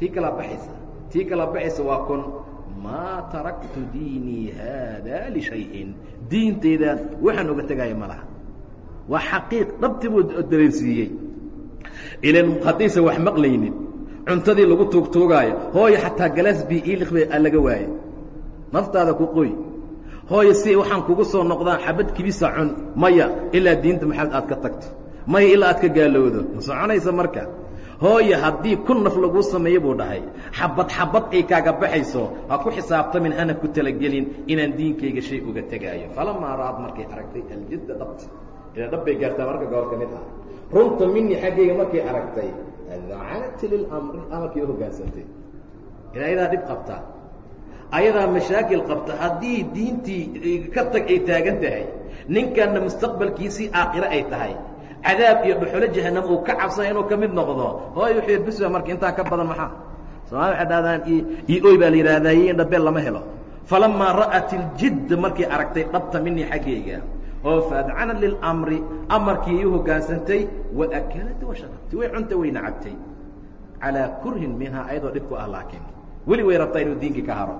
Tii kalaa baxaysa. Tii kalaa baxaysa waa kun. Maa taraktu diinii haada lishayin diintaydan waxaan oga tegaya ma waa xaqiiq dhabti buu dareensiiyey ilan haddaysan wax maqlaynin. Cuntadii lagu tuugtuugaayo hooyo xataa galaas bi iiliqba laga waaye naftaada ku qoy hooyo si waxaan kugu soo noqdaan xabad kibisa cun maya ilaa diinta maxamed aad ka tagto. Maya ilaa aad ka gaalowdo. Ma soconaysa marka? Hooyo haddii kun naf laguu sameeyo buu dhahay. Xabad xabad ay kaaga baxayso ha ku xisaabtamin hana ku talagelin inaan diinkayga shay uga tegaayo falamaa ra'ad markay aragtay aljidda dhabta ilaa dhab bay gaartaa marka gobol ka mid ah. Runta mini xaggayga markay aragtay dacanat lilamri amarkii u ayadaa dhib qabtaa ayadaa mashaakil qabta haddii diintii ka tag ay taagan tahay ninkanna mustaqbalkiisii aakhiro ay tahay cadaab iyo dhuxulo jahanam uu ka cabsana inuu ka mid noqdo hooy wuxuu biswa marka intaa ka badan maxaa? Soomali waxay dhahdaan io oy baa la yidhaahdaa iyo in dhabeel lama helo. Falamaa ra'at iljid markay aragtay dhabta minii xaggayga oo faadcana lilamri amarkii u hoggaansantay waakalad washarabtay way cunta wayna cabtay. Calaa kurhin minhaa ayadoo dhib ku ah laakiin. Weli way rabtaa inuu diinki ka haro.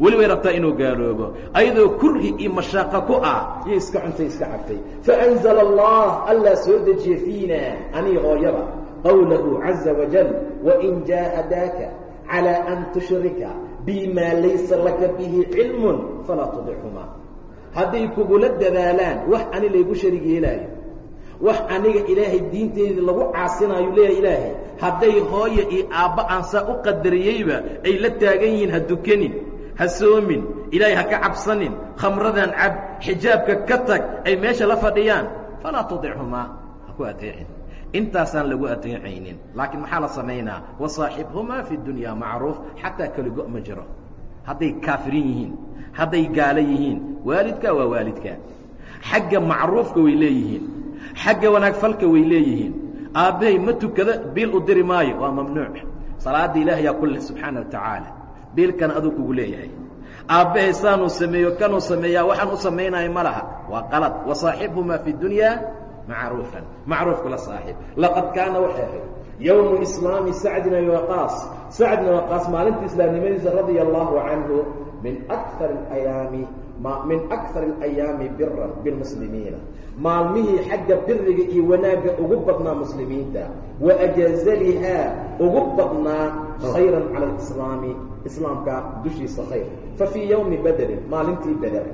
Weli way rabtaa inuu gaaloobo. Ayadoo kurhi iyo mashaaqa ku ah iyo iska cuntay iska cabtay. Faanzala allah allah soo dejiye fiina anii hooyaba qawlahu caza wajal wain jaahadaaka calaa an tushrika bimaa laysa laka bihi cilm falaa tudicuma hadday kugula dadaalaan wax ani laygu sharig yeelaayo. Wax aniga ilaahay diinteedii lagu caasinaayo leeyahay ilaahay. Hadday hooya iyo aabba aan saa u qadariyeyba ay la taagan yihiin ha dukanin ha soomin ilaahay ha ka cabsanin khamradan cab xijaabka ka tag ay meesha la fadhiyaan. Falaa tudichumaa ha ku ateecin. Intaasaan lagu ateecaynin. Laakiin maxaa la samaynaa wasaaxibhumaa fi dunyaa macruuf xataa keligo ma jiro hadday kaafiriin yihiin hadday gaalo yihiin waalidka waa waalidka. Xagga macruufka way leeyihiin xagga wanaag falka way leeyihiin. Aabbahay ma tukado biil u diri maayo waa mamnuuc. Salaada ilaahayaa ku leh subxaana wa tacaala. Biilkana aduu kugu leeyahay. Aabbahay saanuu sameeyo kanuu sameeyaa waxaan u samaynayo ma laha. Waa qalad. Wasaaxibhumaa fi dunyaa macruufan. Macruufka la saaxiib. Laqad kaana waxay ahayd yowmu islaami sacdin abi waqaas sacd bin waqaas maalinta islaamnimadiisa radia allahu canhu min akar ayaami min akar اlayaami biran bilmuslimiina maalmihii xagga biriga iyo wanaagga ugu badnaa muslimiinta waajazalihaa ugu badnaa khayra cala اlislaami islaamka dushiisa khayr fafii ywmi bederin maalintii beder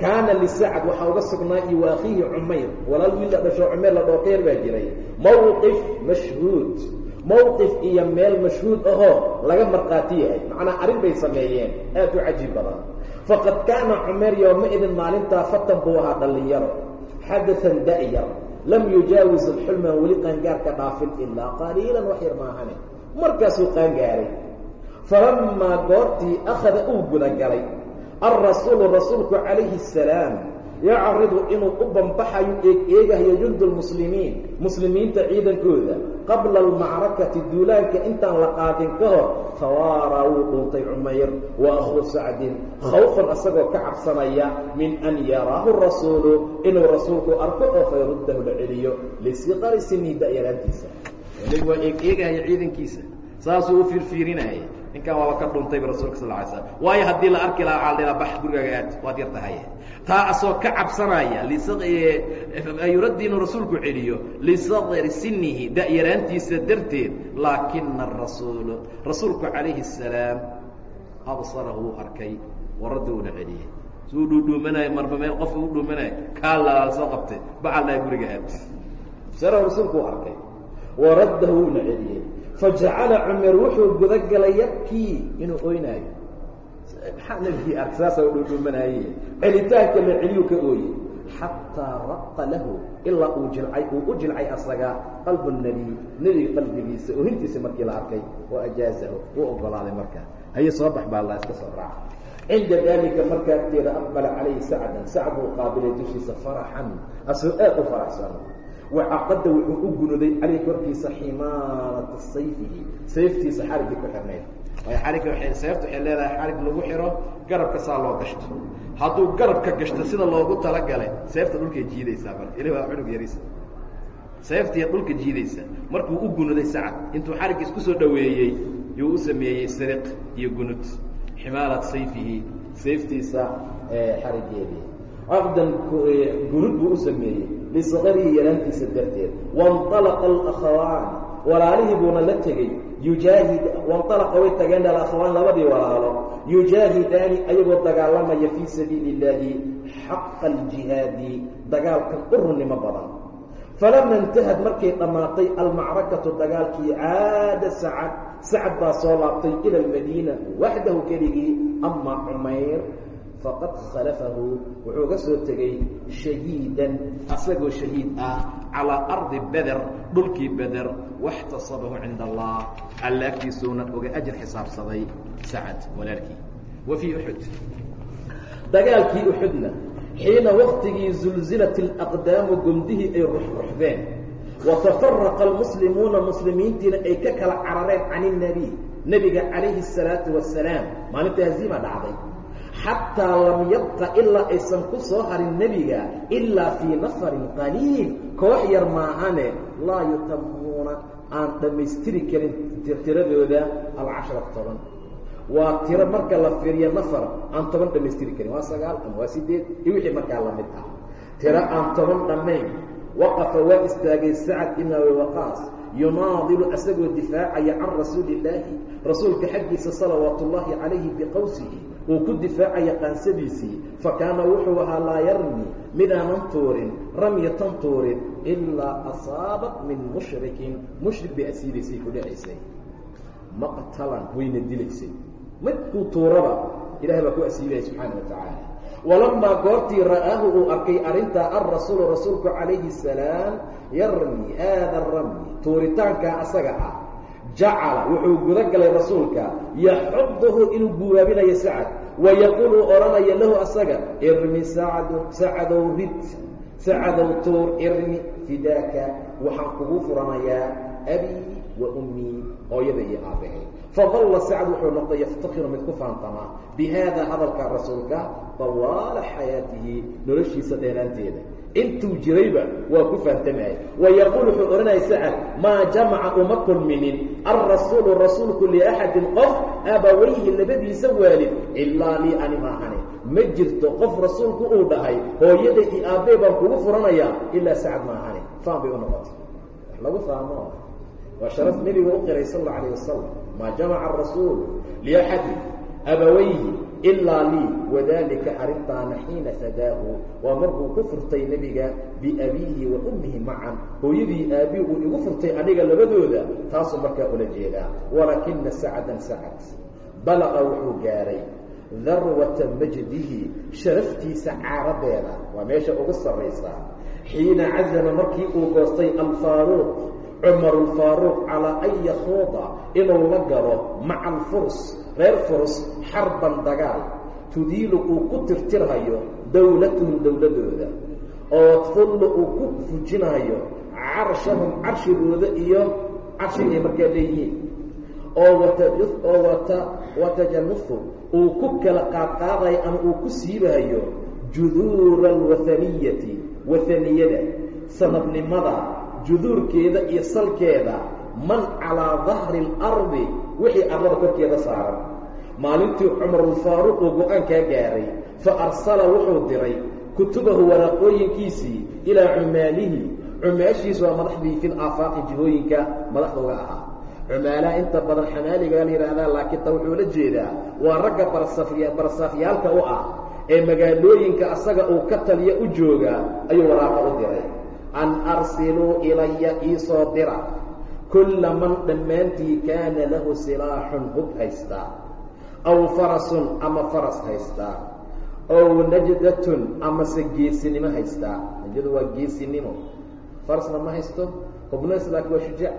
kaana lisacad waxaa uga sugnaa iyo waakhiihi cumayr walaal wiil la dhasho cumayr la dhookeer baa jiray mawqif mashhuud mawqif iyo meel mashhuud ahoo laga markhaati yahay. Macnaa arrin bay sameeyeen aad u cajiib badan. Faqad kaana cumayr yowmaidin maalintaa fatan buu ahaa dhallinyaro. Xadaan da'yar lam yujaawis alxulman weli qaangaarka dhaafin ilaa qaliilan wax yar maahane. Markaasuu qaangaaray. Falamaa goortii akhada uu gudagalay alrasuulu rasuulku calayhi asalaam yacridu inuu u bambaxayo eeg eegahayo jundu lmuslimiin muslimiinta ciidankooda qabla almacrakati duulaanka intaan la qaadin ka hor fawaaraa wuu dhuuntay cumayr wa akhuu sacdin. Khawfan asagoo ka cabsanaya min an yaraahu rasuulu inuu rasuulku arko oo fayruddahu la celiyo lisiqari sinii da'yaraantiisa waa eeg eegahaya ciidankiisa saasuu u fiirfiirinaya ninkan waaba ka dhuntayba rasulka sal lay slam waayo haddii la arki lahaa waxaa la bax gurigaaga aad waad yar tahay. Taa asoo ka cabsanaya yuraddi rasuulku celiyo lisaqri sinihi da'yaraantiisa darteed laakina arasuulu rasuulku calayhi الsalaam absarahu wuu arkay waradda uuna celiyey suu dhuudhuumanayo marba meel qofka u dhuumanayo kaa soo qabtay baxal dhaha guriga aad. Sara rasuulku arkay waraddahu wuuna celiyey fajacala cumar wuxuu gudagalay yabkii inuu oynaayo maxaa nebigii ark saasaa u dhuudhuumanaaye celitaanka la celiyuu ka ooye xataa raqa lahu ilaa uu jilcay uu u jilcay asaga qalbu nebiy nebiga qalbigiisa ohintiisa markii la arkay wa ajaazahu wuu ogolaaday marka haye soo bax baa allah iska soo raaca cinda daalika markaa agteeda aqbala calayhi sacdan sacd buu qaabilay dushiisa faraxan asagoo aad u faraxsan wacaqada wuxuu u gunuday caleyh korkiisa ximaarata sayfihi sayftiisa xariggii ku xirnayd. Arig seefta waxay leedahay xarig lagu xiro garabka saa loo gashto. Hadduu garabka gashto sida loogu talagalay seefta dhulkay jiidaysaa marka ili waa cunug yarisa seeftiya dhulka jiidaysa. Markuu u gunuday sacad intuu xarigga isku soo dhaweeyey yuu u sameeyey sariq iyo gunud ximaarat sayfihi sayftiisa xarigeedii. Caqdan gunud buu u sameeyey lisaqarihi yaraantiisa darteed. Wainalaqa alakhawaan. Walaalihii buuna la tegey. Yujaahid wainalaqa way tageen alakhawaan labadii walaalo yujaahidaani ayagoo dagaalamaya fii sabiili illaahi xaqa aljihaadi. Dagaalkan ururnimo badan. Falama intahad markay dhammaatay almacrakatu dagaalkii caada sacad. Sacad baa soo laabtay ila almadiina waxdahu keligii. Amaa cumayr faqad khalafahu wuxuu ga soo tegey shahiidan asagoo shahiid ah calaa ardi beder dhulkii beder waxtasabahu cinda allah alla agtiisuuna oga ajar xisaabsaday sacad walaalkii. Wa fii uxud dagaalkii uxudna xiina waktigii zulzilat alaqdaamu gomdihii ay ruxruxdeen watafaraqa almuslimuuna muslimiintiina ay ka kala carareen can innebiy nebiga calayhi الsalaatu wasalaam maalinta haziima dhacday xataa lam yabqa ilaa aysan ku soo harin nebiga ilaa fii nafarin qaliil. Koox yar maahane laa yutamuuna aan dhammaystiri karin tiradooda alcashara toban. Waa tiro marka la fiiriyo nafar aan toban dhammaystiri karin. Waa sagaal ama waa sideed iyo wixii markaa la mid ah. Tiro aan toban dhammayn waqafa waa istaagay sacad ibn abi waqaas yunaadilu asagoo difaacaya can rasuuli illaahi rasuulka xaggiisa salawaatu ullaahi calayhi biqowsihi uu ku difaacaya qaansadiisii fa kaana wuxuu ahaa laa yarmi midaanan tuurin ramyatan tuurin ilaa asaabat min mushrikin mushrik bay asiidaysay ku dhacaysay. Maqtalan wayna dilaysay midkuu tuuraba ilahay baa ku asiibaya subxaana wa tacaala. Walamaa goortii ra'aahu uu arkay arrintaa alrasuulu rasuulku calayhi salaam yarmi haada ramyi tuuritaankaa asaga ah jacala wuxuu guda galay rasuulka yaxuduhu inuu guwaabinayo sacad wayaquul uu odhanaya lahu asaga irmi sacadow rid sacadow tuur irmi fidaaka. Waxaan kugu furanayaa abii wa ummii hooyada iyo aabbahay fadalla sacd wuxuu noqday yaftakiru mid ku faantamaa bi haada hadalka rasuulka tawaala xayaatihi noloshiisa dheeraanteeda intuu jirayba waa ku faantamaya wayaquul wuxuu odhanaya sacad maa jamaca uma kulminin. Alrasuulu rasuulku liaxadin qof abawayhi labadiisa waalid ilaa lii ani maahane ma jirto qof rasuulku uu dhahay hooyada iyo aabbee baan kugu furanayaa ilaa sacad maahane faan bay u noqotay. Wax lagu faamo waa sharaf nebigu u qiray sal alla alayh wasalam maa jamaca arasuul liaxadin abawayhi ilaa lii wadalika arrintaana xiina fadaahu waa markuu ku furtay nebiga biabiihi wa ummihi macan hooyadii aabii uu igu furtay aniga labadooda taasuu markaa ula jeedaa walaakina sacdan sacad balaqa wuxuu gaaray darwata majdihi sharaftiisa caaradeeda waa meesha ugu sarraysa xiina cazama markii uu goostay alfaaruuq cumar alfaaruuq calaa an yakhuuda inuu la galo maca alfurs reer furus xarban dagaal tudiilu uu ku tirtirhayo dowlatuhum dowladooda oo tullu uu ku fujinayo carshahum carshigooda iyo carshigay markaa leeyihiin oo oo wata watajanufu uu ku kala qaadqaadayo ama uu ku siibayo juduura alwahaniyati wahaniyada sanadnimada juduurkeeda iyo salkeeda man calaa dahri اlardi wixii arlada korkeeda saaran. Maalintii cumarulfaaruuq uu go'aankaa gaaray fa arsala wuxuu diray kutubahu waraaqooyinkiisii ilaa cumaalihi. Cumaashiisu waa madaxdii fi laafaaqi jihooyinka madaxdooga ahaa. Cumaalaha inta badan xamaaligaa la yidhaahdaa laakiin ta wuxuu la jeedaa waa ragga barsafiya barsaafyaalka u ah ee magaalooyinka asaga uu ka taliya u joogaa ayuu waraaqa u diray. An arsiluu ilaya iisoo dira kulla man dhammaantii kaana lahu silaaxun hub haystaa aw farasun ama faras haystaa ow najdatun amase geesinimo haystaa najadu waa geesinimo farsna ma haysto hubnays laakiin waa shujaac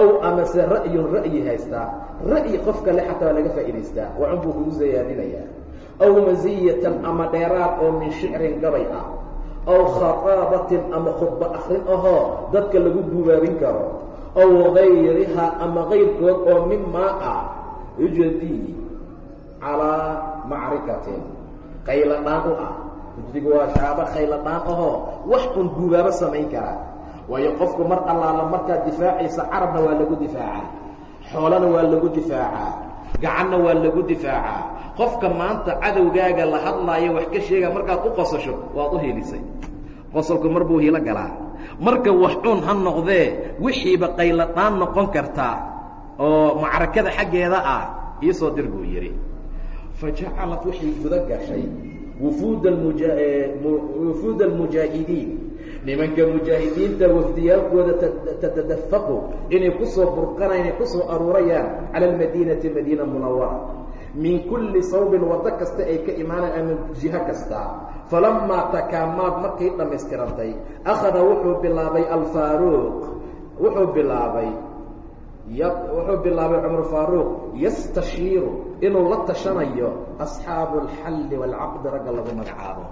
ow amase ra'yun ra'yi haystaa ra'yi qof kale xataa waa laga faa'idaystaa waa cun buu kugu zayaadinayaa ow masiyatan ama dheeraad oo min shicrin gabay ah ow khataabatin ama khudba akrin ahoo dadka lagu gubaabin karo ow gayriha ama kayrkood oo mimaa ah yujadii calaa macrikatin qayladhaan u ah hujdigu waa shaaba khayladhaan ahoo wax un guubaabo samayn karaa waayo qofku mar allaala markaad difaacaysa carabna waa lagu difaacaa xoolana waa lagu difaacaa gacanna waa lagu difaacaa qofka maanta cadowgaaga la hadlaayo wax ka sheega markaad u qosasho waad u helisay qosolku mar buu hilo galaa marka wax ha noqdee wixiiba qayladhaan noqon kartaa oo macrakada xaggeeda ah iisoo dir buu yidhi. Fa jacalat waxay guda gashay wufuud almujaahidiin nimanka mujaahidiinta wafdiyaalkooda tatadafaqu inay ku soo burqanaan inay ku soo aruurayaan cala almadiinati madiina munawara min kulli sawbin waddo kasta ay ka imaanaan ama jiho kasta. Falamaa takaamaad markay dhammaystirantay akhada wuxuu bilaabay alfaaruuq. Wuxuu bilaabay wuxuu bilaabay cumar faaruuq. Yastashiiru inuu la tashanayo asxaabu alxalli waalcaqdi ragga lagu magacaabo.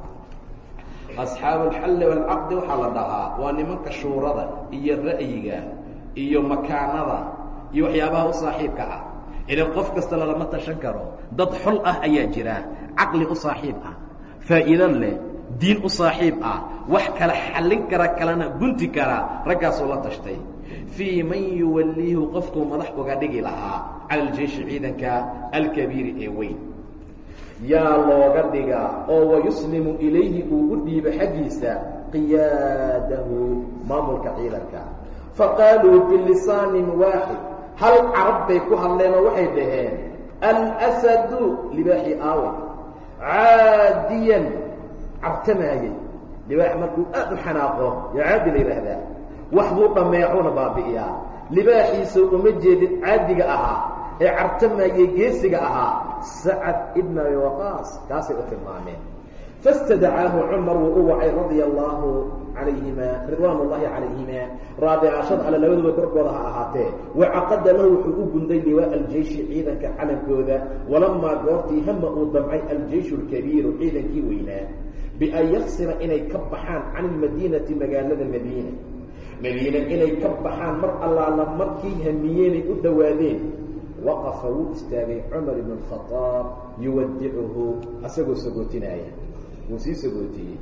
Asxaabu alxalli waalcaqdi waxaa la dhahaa waa nimanka shuurada iyo ra'yiga iyo makaanada iyo waxyaabaha u saaxiibka ah idan qof kasta lalama tashan karo. Dad xol ah ayaa jira. Caqli u saaxiib ah. Faa'iido leh. Diin u saaxiib ah. Wax kala xallin kara kalena gunti kara. Raggaasuu la tashtay. Fii man yuwalliihu qofkuu madax uga dhigi lahaa. Cala aljeishi ciidanka alkabiiri ee weyn. Yaa looga dhigaa oo wayuslimu ilayhi uu u dhiibo xaggiisa qiyaadahu maamulka ciidanka. Faqaaluu bilisaanin waaxid hal carab bay ku hadleenoo waxay dhaheen alsadu libaaxi aawe caadiyan cabtamaayey libaax markuu aad u xanaaqo yaa caadi la yidhaahdaa wax buu dhammeecuna baabi'iyaa libaaxiisa uma jeedin caadiga ahaa ee cartamaayey geesiga ahaa sacad ibn abi waqaas kaasay u tilmaameen. Fastadacaahu cumar wuu u wacay radia allaahu calayhima ridwaan ullaahi calayhima raadicashada alle labaduba korkooda ha ahaatee wacaqada lahu wuxuu u gunday liwaa aljeishi ciidanka calankooda walamaa goortii hama uu damcay aljeishu alkabiiru ciidankii weynaa bian yaksira inay ka baxaan can ilmadiinati magaalada madiina madiina inay ka baxaan mar allaala markii hamiyeenay u dhowaadeen waqafa wuu istaagay cumar ibn اkhaaab yuwadicuhu asagoo sagootinaya wuu sii sagootiyey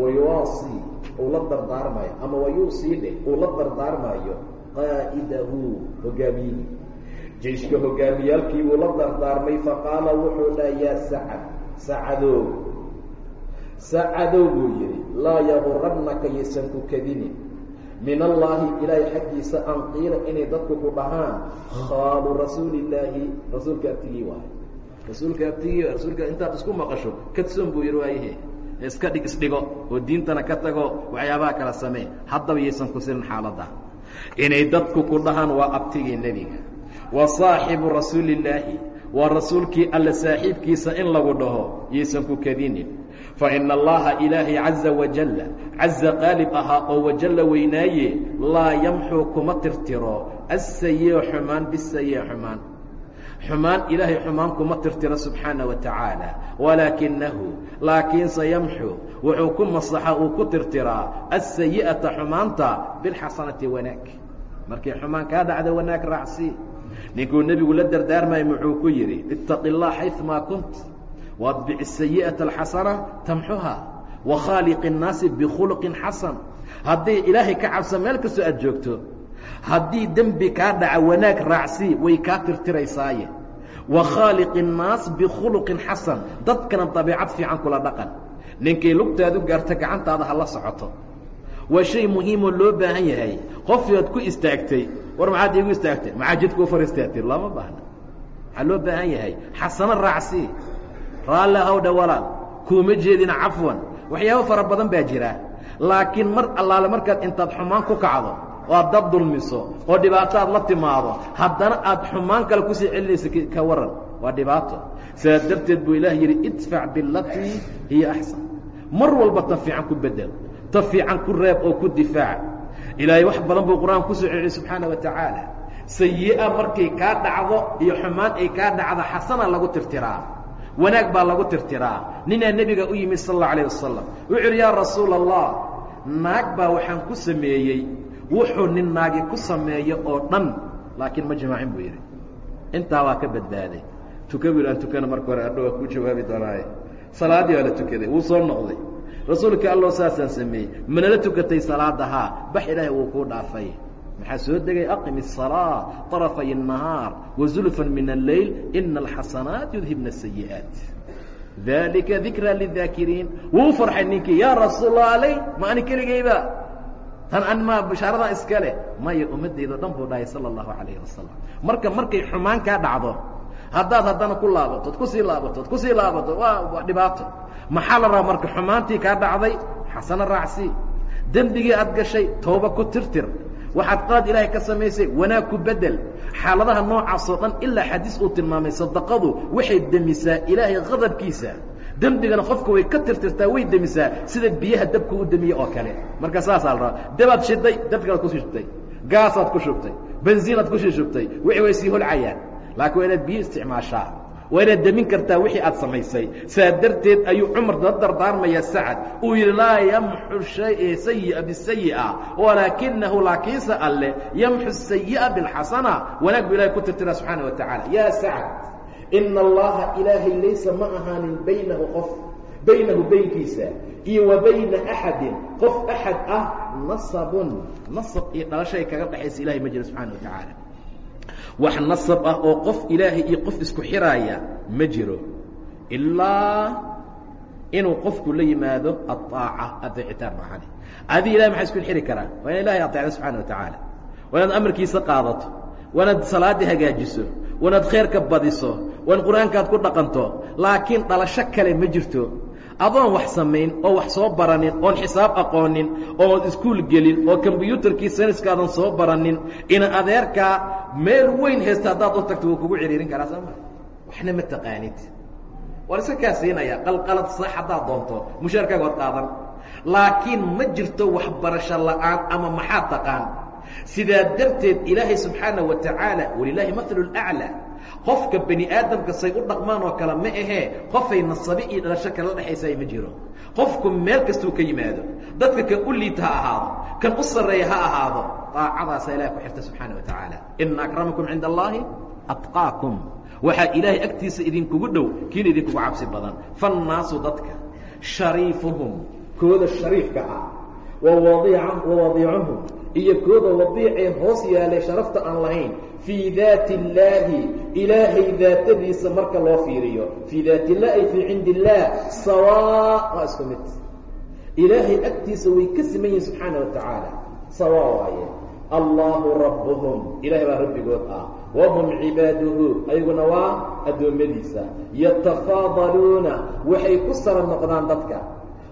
wayuwaasii uu la dardaarmayo ama wayuusii dheh uu la dardaarmaayo qaa'idahu hogaamiyihi. Jeiشhka hogaamiyaalkii buu la dardaarmay faqaala wuxuu dhaha yaa sacad sacadow sacadow buu yidhi laa yagurannaka yaysan ku kadinin min allaahi ilaahay xaggiisa an qiila inay dadku ku dhahaan khaalu rasuulillaahi. Rasuulka abtigii waayo rasuulka abtigii rasuulka intaad isku maqasho kadsoon buu yidhi waayahe iska dhig isdhigo oo diintana ka tago waxyaabaha kala samee. Haddaba yaysan ku sirin xaaladda. Inay dadku ku dhahaan waa abtigii nebiga. Wa saaxibu rasuulillaahi waa rasuulkii alle saaxiibkiisa in lagu dhaho yaysan ku kadinin faina allaha ilaahay caza wajalla caza qaalib ahaa oo wajalla weynaaye laa yamxuu kuma tirtiro. Assayi'a xumaan bisayi'a xumaan xumaan ilaahay xumaan kuma tirtiro subxaana wa tacaala. Walaakinahu laakiinse yamxu wuxuu ku masaxa uu ku tirtiraa asayi'ata xumaanta bilxasanati wanaag. Markii xumaan kaa dhacda wanaag raacsi. Ninkuu nebigu la dardaarmaya muxuu ku yidhi ittaqi اllah xayumaa kunt waadbic asayi'ata alxasana tamxuha wakhaaliq اnnaasi bikhuluqin xasan. Haddii ilaahay ka cabsa meel kastoo aad joogto haddii dembi kaa dhaca wanaag raacsii way kaa tirtiraysaaye. Wa khaaliqi الnaas bikhuluqin xasan. Dadkana dabiicad fiican kula dhaqan. Ninkay lugtaadu gaarta gacantaada ha la socoto. Waa shay muhiimoo loo baahan yahay. Qofkii ku istaagtay war maxaad iigu istaagtay? Maxaa jidka u fariistaatay looma baahna. Waxaa loo baahan yahay. Xasano raacsii raalli hawdha walaal kuuma jeedina cafwan. Waxyaabo fara badan baa jira. Laakiin mar allaale markaad intaad xumaan ku kacdo oo dad dulmiso oo dhibaato aad la timaado. Haddana aad xumaan kale ku sii celinaysa ka waran. Waa dhibaato. Sidaa darteed buu ilaah yidhi idfac bilatii hiya axsan mar walba ta fiican ku bedel ta fiican ku reeb oo ku difaac. Ilaahay wax badan buu qur'aan ku soo celiyey subxaana wa tacaala sayi'a markay kaa dhacdo iyo xumaan ay kaa dhacdo xasana lagu tirtiraa. Wanaag baa lagu tirtiraa. Ninaa nebiga u yimid sal اllau alayه wasalam wuxuu yidhi yaa rasuula allah naag baa waxaan ku sameeyey wuxuu nin naagi ku sameeyo oo dhan laakiin ma jimaacin buu yidhi intaa waa ka badbaaday tuka wiil aan tukana marka hore adho waa kuu jawaabi doonaaye salaaddii waa la tukaday wuu soo noqday rasuulka allo saasaan sameeyey manala tukatay salaada haa bax ilaahay wuu kuu dhaafay maxaa soo degay aqim الصalاة طرفay النahaar وزulفا min الlayl ina الxasanaat yudhibna السayi'aaت dalika dikra للذaakiriin wuu farxay ninkii yaa rasuul الlah alay ma ani keligayba tan an ma iska leh maya ummadeydo dhan buu dhahay sal اlahu alayh wasalam marka markay xumaan kaa dhacdo haddaad haddana ku laabatood ku sii laabatood ku sii laabato waa dhibaato. Maxaa la rabaa marka xumaantii kaa dhacday? Xasana raacsii dembigii aad gashay tooba ku tirtir. Waxaad qalad ilaahay ka samaysay wanaag ku bedel. Xaaladaha noocaasoo dhan ilaa xadiis uu tilmaamay sadaqadu waxay demisaa ilaahay qadabkiisa dembigana qofka way ka tirtirtaa way demisaa sida biyaha dabka u demiye oo kale. Marka saasaa la rabaa dabaad shiday dabkaad ku sii shubtay. Gaasaad ku shubtay benziinaad ku sii shubtay wixii way sii holcayaan. Laakiin waa inaad biyo isticmaashaa waa inaad demin kartaa wixii aad samaysay. Saa darteed ayuu cumar la dardaarmaya sacad. Uu yidhi laa yamxu sayi'a bisayi'a walaakinahu laakiinse alle yamxu sayi'a bilxasana. Wanaag buu ilahay ku tirtira subxaana wa tacaala yaa sacad ina allaha ilaahay laysa ma ahaanin baynahu qof baynahu baynkiisa iyo wa bayna axadin qof axad ah nasabun nasab iyo dhalashay kaga dhexaysa ilahay ma jira subxana wa wax nasab ah oo qof ilaahay iyo qof isku xiraaya ma jiro ilaa inuu qofku la yimaado aaaca adeecitaan maahane adi ilahay maxaa isku xiri karaa waa ina ilahay adeecdo subxana wa waa inaad amarkiisa qaadato waa inaad salaaddii hagaajiso waa inaad khayrka badiso waa in qur'aankaad ku dhaqanto laakiin dhalasho kale ma jirto. Adoon wax samayn oo wax soo baranin oon xisaab aqoonin oon iskuul gelin oo kombyuutarkii sayniskaadan soo baranin ina adeerkaa meel weyn haysta haddaad u tagto wuu kugu ciriirin karaa sooma waxna ma taqaanid. Waan iska kaa siinaya qalqalad sax haddaad doonto mushaarkaaga waad qaadan. Laakiin ma jirto waxbarasho la'aan ama maxaa taqaan. Sidaa darteed ilaahay subxaana wa tacaala walilaahi maalu aclaa qofka bani aadamka say u dhaqmaan oo kale ma ahee qofay nasabi iyo dhalasho kala dhexaysaay ma jiro. Qofku meel kastuu ka yimaado dadka kan u liita ha ahaado kan u sarreeya ha ahaado daacadaasa ilahay ku xirta subxaana wa tacaala. Ina akramakum cinda allahi atqaakum. Waxaa ilaahay agtiisa idinkugu dhow kiina idinkugu cabsi badan. Fannaasu dadka shariifuhum kooda shariifka ah. Wawadiicuhum iyo kooda wadiicee hoos yaalay sharafta aan lahayn fii daati illaahi ilaahay daatadiisa marka loo fiiriyo. Fii daati illah ay fii cindi illaah sawaa waa isku mid. Ilaahay agtiisa way ka siman yihiin subxaana wa tacaala. Sawaa waaye. Allahu rabbuhum. Ilahay baa rabbigood ah. Wahum cibaaduhu. Ayaguna waa addoommadiisa. Yatafaadaluuna waxay ku sara noqdaan dadka.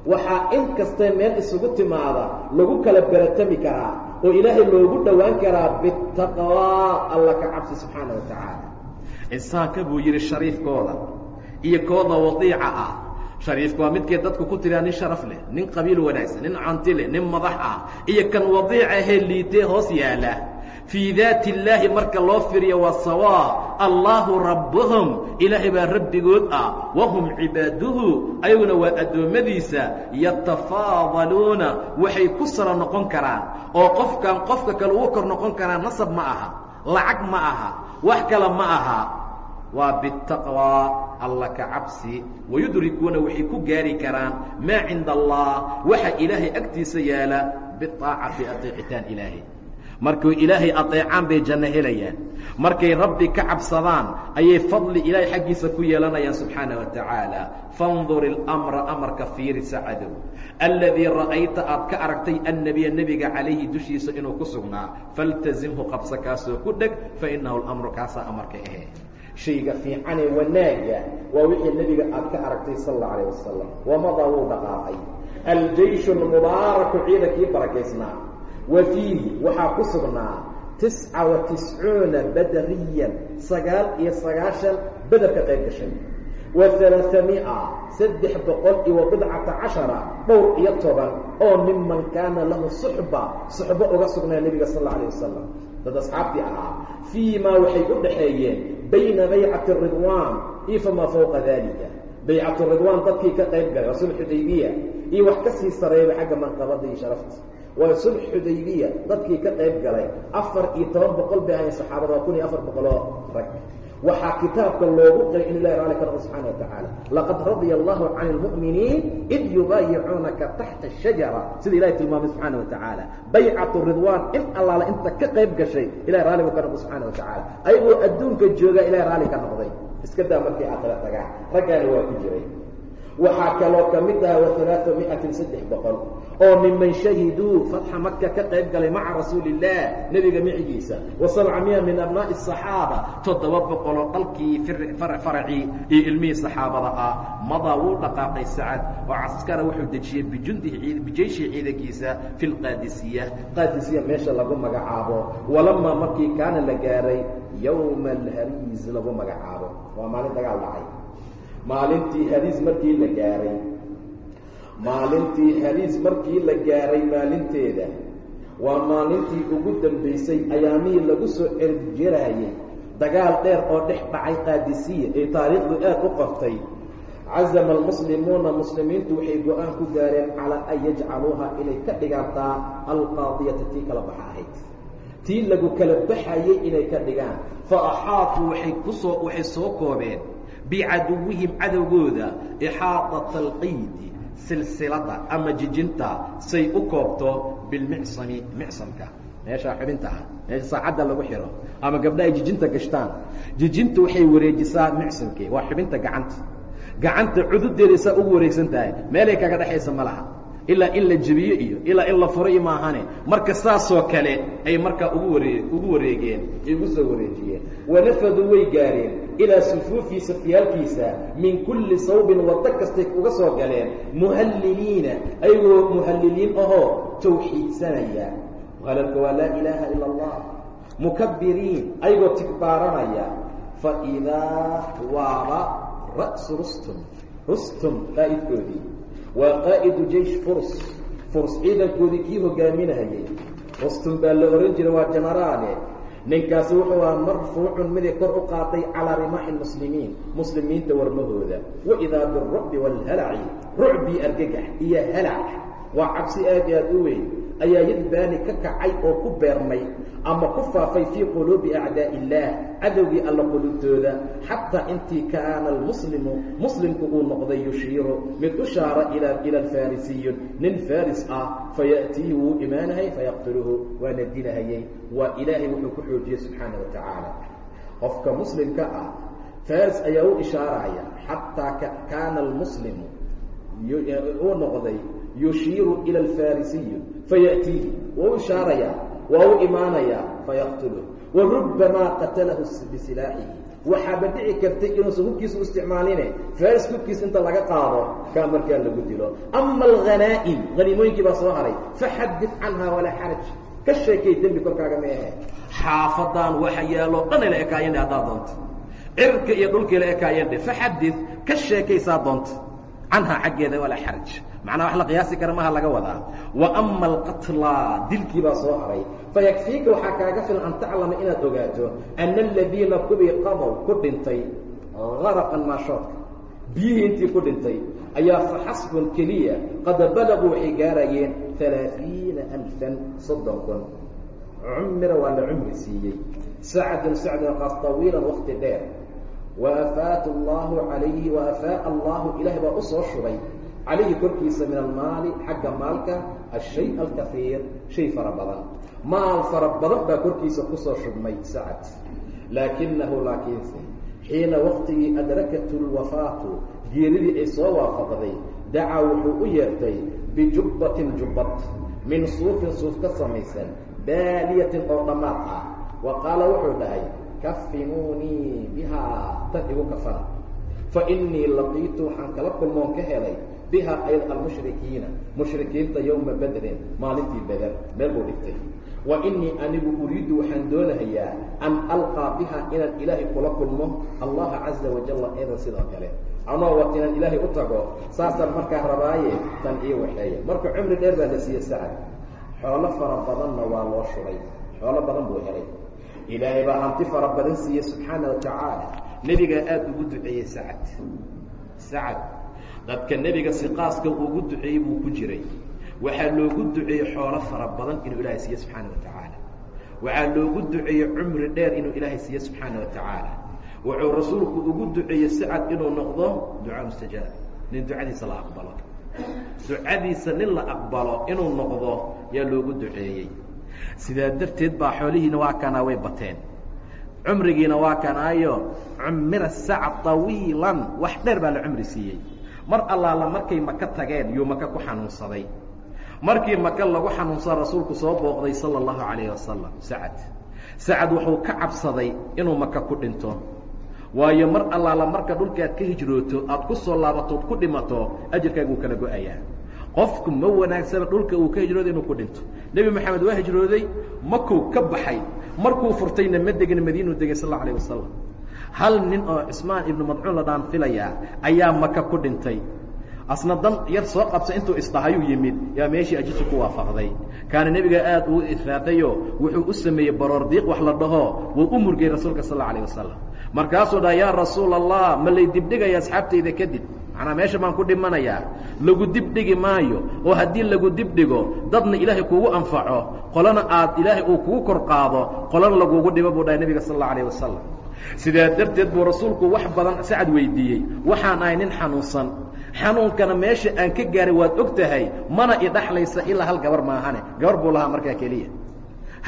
Waxaa in kastee meel isugu timaada lagu kala beratami karaa oo ilaahay loogu dhowaan karaa bitaqwaa alla ka cabsi subxaana wa tacaala insaanka buu yidhi shariifkooda iyo kooda wadiica ah. Shariifka waa midkee dadku ku tiriyaa nin sharaf leh nin qabiil wanaagsan nin canti leh nin madax ah iyo kan wadiica ahee liitee hoos yaalla. Fii daati illaahi marka loo firiyo waa sawaa allaahu rabbuhum. Ilaahay baa rabbigood ah. Wahum cibaaduhu. Ayaguna waa addoommadiisa yatafaadaluuna waxay ku saro noqon karaan. Oo qofkan qofka kale ugu kor noqon karaa nasab ma aha. Lacag ma aha. Wax kale ma aha. Waa bitaqwaa alla ka cabsi. Wayudrikuuna waxay ku gaari karaan. Maa cinda allah. Waxa ilaahay agtiisa yaalla biaacati ateecitaan ilaahay markuu ilaahay adeecaan bay janno helayaan. Markay rabbi ka cabsadaan ayay fadli ilaahay xaggiisa ku yeelanayaan subxaana wa tacaala fandur ilamra amarka fiiri sacadow alladii ra'ayta aad ka aragtay annebiya nebiga calayhi dushiisa inuu ku sugnaa. Faltazimhu qabso kaasoo ku dheg fainahu lamru kaasaa amarka ahe shayga fiicanee wanaaga waa wixii nebiga aad ka aragtay sal alla alayh wasalam wamadaa wuu dhaqaaqay. Aljayshu lmubaaraku ciidankii barakaysnaa wa fiihi waxaa ku sugnaa tisca wa tiscuuna badariyan sagaal iyo sagaashan ka qayb gashay. Wa alaaamia saddex boqol iyo bidcata cashara dhowr iyo toban oo miman kaana lahu suxba suxbo uga sugnaa nebiga sal alla alayh wasalam dad asxaabtii ahaa fii waxay u dhaxeeyeen bayna baycati ridwaan iyo famaa fawqa dalika baycatu ridwaan dadkii ka qayb galay waa sulx xudaybiya iyo wax ka sii xagga manqabada iyo sharafta waa sulx xudaybiya dadkii ka qayb galay. Afar iyo toban boqol bay ahayn saxaabada waa kun iyo afar boqoloo rag. Waxaa kitaabka loogu qiray in ilahi raali ka noqo subxana wa tacaala laqad radya allahu can اlmu'miniin id yubaayicuunaka taxta shajara sida ilahi tilmaamay subxaana wa tacaala baycatu ridwaan in allaala inta ka qayb gashay ilahi raali buu ka noqo subxaana wa tacaala ayagoo adduunka joogaa ilahi raali ka noqday. Iska daa markii aakhira tagaan raggaana waa ku jiray waxaa kaloo ka mid aha waalaaa miatin saddex boqol oo miman shahiduu fatxa maka ka qayb galay maca rasuuli illah nebiga micigiisa wa sabca miya min abnaa'i asaxaaba toddoba boqoloo dhalkii faracii iyo ilmihii saxaabada ah. Madaa wuu dhaqaaqay sacad oo caskara wuxuu dejiyey bijeyshii ciidankiisa fi lqaadisiya qaadisiya meesha lagu magacaabo walamaa markii kaana la gaaray yowma alhariis lagu magacaabo. Waa maalin dagaal dhacay maalintii hariis markii la gaaray. Maalintii hariis markii la gaaray maalinteeda waa maalintii ugu dambaysay ayaamihii lagu soo cerjeraayey dagaal dheer oo dhex dhacay qaadisiya ee taariikhdu aad u qortay cazama almuslimuuna muslimiintu waxay go'aan ku gaareen calaa an yajcaluuha inay ka dhigantaa alqaadiyata tii kala baxa ahayd tii lagu kala baxayey inay ka dhigaan. Fa axaatuu waay ku soo waxay soo koobeen bicaduwihim cadowgooda ixaaطaةa alqaydi silsilada ama jijinta say u koobto bilmicsami micsamka. Meeshaa xubinta ah meesha saacadda lagu xiro ama gabdha ay jijinta gashtaan. Jijinta waxay wareejisaa micsamkii waa xubinta gacanta. Gacanta cududeeda saa ugu wareegsan tahay meelay kaga dhexaysa ma laha. Ilaa in la jebiyo iyo ilaa in la furo maahane marka saasoo kale ay markaa ugu waree ugu wareegeen ay ugu soo wareejiyeen. Wanafaduu way gaareen ilaa sufuufi safyaalkiisa min kulli sawbin waddo kastay uga soo galeen muhalliliina ayagoo muhalliliin ahoo tawxiidsanaya. Hadalka waa laa ilaaha ila allah. Mukabiriin ayagoo tigbaaranaya fa idaa waaba ra'su rustum. Rustum qaa'idkoodii. Waa qaa'idu jeish furs. Furs ciidankoodii kii hogaaminahayey rustum baa la ohan jiray waa jenaraale ninkaasi wuxuu ahaa marfuucun miday kor u qaaday calaa rimaaxi muslimiin muslimiinta warmahooda. Waidaa birucbi waalhalaci rucbii argagax iyo halac waa cabsi aad i aad u weyn. Ayaa yadbaani ka kacay oo ku beermay ama ku faafay fii quluubi acdaa illaah cadowgii alla qulubtooda xataa intii kaana almuslimu muslimku uu noqday yushiiru mid u shaara ila alfarisiyu nin faris ah faya'tiihi wuu imaanahay fayaqtuluhu waana dilahayey waa ilaahay wuxuu ku xoojiyey subxaana wa qofka muslimka ah faris ayaa u ishaaraya xataa kaana almuslimu uu noqday yushiiru ila alfarisiyu faya'tiihi. Waa u ishaarayaa waa u imaanayaa fayaqtuluh wa rubbamaa qatalahu bisilaaxihi waxaaba dhici kartay inuusan hubkiisa isticmaaline faris inta laga qaado kaa markaa lagu dilo. Ama alghanaa'im haniimooyinkii baa soo haray faxadid canha walaa xaraj. Ka sheekay dembi korkaaga ma ahe xaafadaan waxa dhan ayla ekaayandhe haddaad doonto. Cirka iyo dhulkiila ekaayandhe faxadid ka sheekaysaa doonta canhaa xaggeeda walaa xaraj macnaa wax la qiyaasi kara maha laga wadaa. Wa ama alqatla dilkii baa soo haray. Fayakfiika waxaa kaaga filan an taclama inaad ogaato ana aladiina kubii qadow ku dhintay garaqan maashoodka biyihii intii ku dhintay ayaa faxasbun keliya qad balaguu waxay gaarayeen alaaثiina alfan soddon kun cumira waa la cumri siiyey. Sacdun sacdun qaas طawiilan wakti dheer. Waafaatu allahu calayhi waafaa'a allahu ilahay baa u soo shubay calayhi korkiisa min almaali xagga maalka ashay alkafiir shay fara badan. Maal fara badan baa korkiisa ku soo shubmay sacad. Laakinahu laakiinse xiina waktigii adrakatu lwafaatu geeridii ay soo waafaqday dacaa wuxuu u yeertay bijubbatin jubbad min suufin suuf ka samaysan baaliyatin oo dhammaad ah. Wa qaala wuxuu dhahay kafinuunii bihaa tan igu kafana fa innii laqiitu waxaan kala kulmoon ka helay bihaa ayda almushrikiina mushrikiinta yowma bedrin maalintii beder meel buu dhigtay. Wa inii anigu uriidu waxaan doonahayaa an alqaa biha inaan ilaahay kula kulmo allaha caza wajalla eedan sidoo kale. Anoo wat inaan ilaahay u tago saasaan markaa rabaaye tan ii waxeeya marka cumri dheer baa la siiye sacad xoolo fara badanna waa loo shubay. Xoolo badan buu helay. Ilaahay baa hanti fara badan siiye subxaana wa tacaala. Nebigaa aada ugu duceeyey sacad. Sacad dadka nebiga siqaaska ugu duceeyey buu ku jiray. Waxaa loogu duceeyey xoolo fara badan inuu ilaahay siiye subxaana wa tacaala. Waxaa loogu duceeyey cumri dheer inuu ilaahay siiye subxaana wa tacaala. Wuxuu rasuulku ugu duceeyey sacad inuu noqdo ducaa mustajaab. Nin ducadiisa la aqbalo. Ducadiisa nin la aqbalo inuu noqdo yaa loogu duceeyey sidaa darteed baa xoolihiina waa kanaa way bateen. Cumrigiina waa kanaayo cumira sacad طawiilan wax dheer baa la cumri siiyey mar allaala markay maka tageen yuu maka ku xanuunsaday. Markii maka lagu xanuunsada rasuulku soo booqday salى اllahu calayh wasalam sacad. Sacad wuxuu ka cabsaday inuu maka ku dhinto. Waayo mar allaala marka dhulkaad ka hijrooto aad ku soo laabatood ku dhimato ajirkaaga uu kala go'ayaa. Qofku ma wanaagsana dhulka uu ka hijrooday inuu ku dhinto. Nebi moxamed waa hijrooday makuu ka baxay. Markuu furtayna ma degin madiinuu degay sal alla alah wasalam hal nin oo cismaan ibnu madcuun la dhaan filayaa ayaa maka ku dhintay. Asna dan yar soo qabsa intuu isdhahayuu yimid yaa meeshii ajisu ku waafaqday. Kaana nebiga aad uu ifraadayo wuxuu u sameeyey baroor diiq wax la dhaho wuu u murgay rasuulka sal alla alah wasalam markaasuu dhaha yaa rasuula allah ma lay dibdhigaya asxaabtayda kadib? Macnaa meesha baan ku dhimanayaa lagu dibdhigi maayo oo haddii lagu dibdhigo dadna ilaahay kugu anfaco qolana aad ilaahay uu kugu kor qaado qolana lagugu dhibo buu dhahay nebiga sal alla alah wasalam sidaa darteed buu rasuulku wax badan sacad weydiiyey? Waxaan ahay nin xanuunsan. Xanuunkana meesha aan ka gaaray waad og tahay mana idhaxlaysa ilaa hal gabar maahane. Gabar buu lahaa markaa keliya.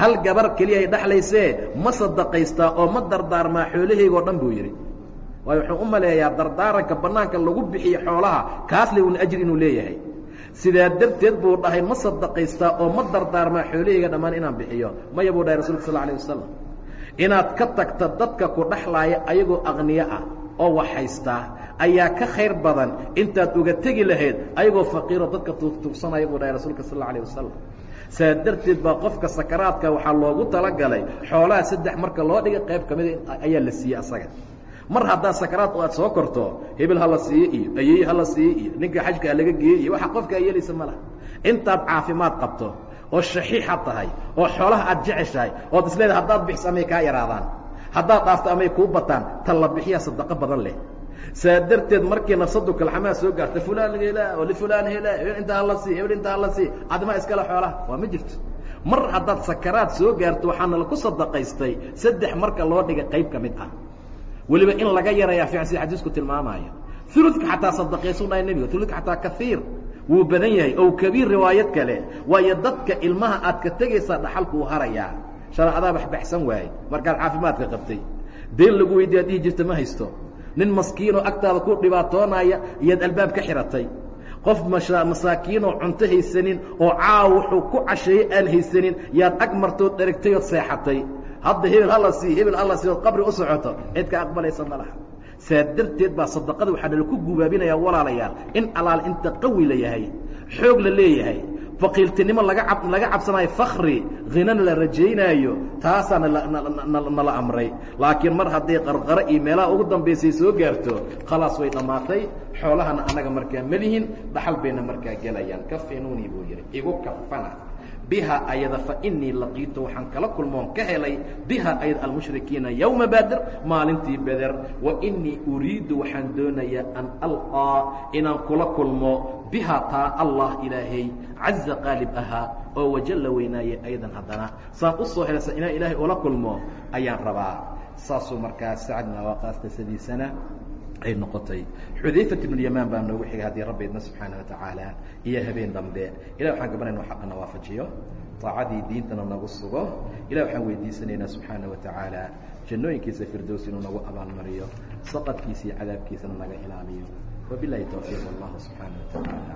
Hal gabar keliya ay dhexlaysee ma sadaqaystaa oo ma dardaarmaa xoolahaygoo dhan buu yidhi. Waayo wuxuu u maleeyaa dardaaranka bannaanka lagu bixiyo xoolaha kaas le ajri inuu leeyahay. Sidaa darteed buu dhahay ma sadaqaystaa oo ma dardaarmaa xoolahayga dhammaan inaan bixiyo? Maya buu dhahay rasulka sal alay wasalam inaad ka tagta dadka ku dhexlaaya ayagoo aqniyo ah oo wax haystaa ayaa ka khayr badan intaad uga tegi lahayd ayagoo faqiiro dadka tuugsanaya buu dhahay rasuulka sal alay wasalam saa darteed baa qofka sakaraadka waxaa loogu talagalay xoolaha saddex marka loo dhigay qayb ka mida ayaa la siiyey asaga. Mar haddaa sakaraad aad soo korto hebel hala siiye iyo ayey hala siiye iyo ninka xajka laga geeye iyo waxa qofka a yeelaysa ma laha. Intaad caafimaad qabto oo shaxiixa tahay oo xoolaha aad jeceshahay ood isleedahay haddaad bixiso amay kaa yaraadaan. Haddaad dhaafto amay kuu bataan ta la bixiyaa sadaqo badan leh. Saa darteed markii nafsadu kalxamaa soo gaarta fulaan hela lifulaan hela hebel intaa hala sii hebel intaa hala sii admaa iskale xoolaha. Waa ma jirto. Mar haddaad sakaraad soo gaarto waxaana laku sadaqaystay saddex marka loo dhigay qayb ka mid ah. Weliba in laga yarayaa fiican sida xadiisku tilmaamaayo uludka xataa sadaqaysu dhahay nebiga uludka xataa kaiir wuu badan yahay. Ow kabiir riwaayad kale waayo dadka ilmaha aad ka tegaysaa dhaxalkuu harayaa shareecadaa baxbaxsan waaye markaad caafimaadka qabtay. Deen lagu weydiiya ad dhihi jirta ma haysto. Nin maskiinoo agtaada ku dhibaatoonaya iyaad albaab ka xiratay. Qof masaakiinoo cunto haysanin oo caaw wuxuu ku casheeye aan haysanin yaad ag martood dheragtay ood seexatay. Hadda hebel hala sii hebel hala sii ood qabri u socoto. Cid ka aqbalaysa ma laha saa darteed baa sadaqada waxaa nala ku gubaabinayaa walaalayaal in alaal inta qawi la yahay xoog la leeyahay faqiiltinimo laga cab laga cabsanayo fakri hinana la rajaynaayo taasaa nala amray. Laakiin mar hadday qarqaro iyo meelaha ugu dambaysay soo gaarto khalaas way dhammaatay xoolahana annaga markaa melihin dhaxal bayna markaa gelayaan. Kafinuunii buu yidhi igu kafana biha ayada fainii laqiitu waxaan kala kulmoon ka helay biha ayada almushrikiina yowma baader maalintii beder wainii uriidu waxaan doonayaa an alqaa inaan kula kulmo biha taa allah ilaahay caza qaalib ahaa oo wajalla weynaaye aydan haddana. Saan u soo inaan ilaahay ula kulmo ayaan rabaa. Saasuu markaa sacadna waaqaas qisadiisana ay noqotay. Xudayfat ibnu yamaan baa noogu xigay haddii rabbi idna subxaana watacaala iyo habeen dambe. Ilah waxaan gaban inu xaqana waafajiyo aacadii diintana nagu sugo. Ilah waxaan weydiisanaynaa subxaana watacaala jannooyinkiisa firdows inuu nagu abaalmariyo saqadkiisa iyo cadaabkiisana naga ilaaliyo. Wabilaahi towfiiq allahu subxaana watacaala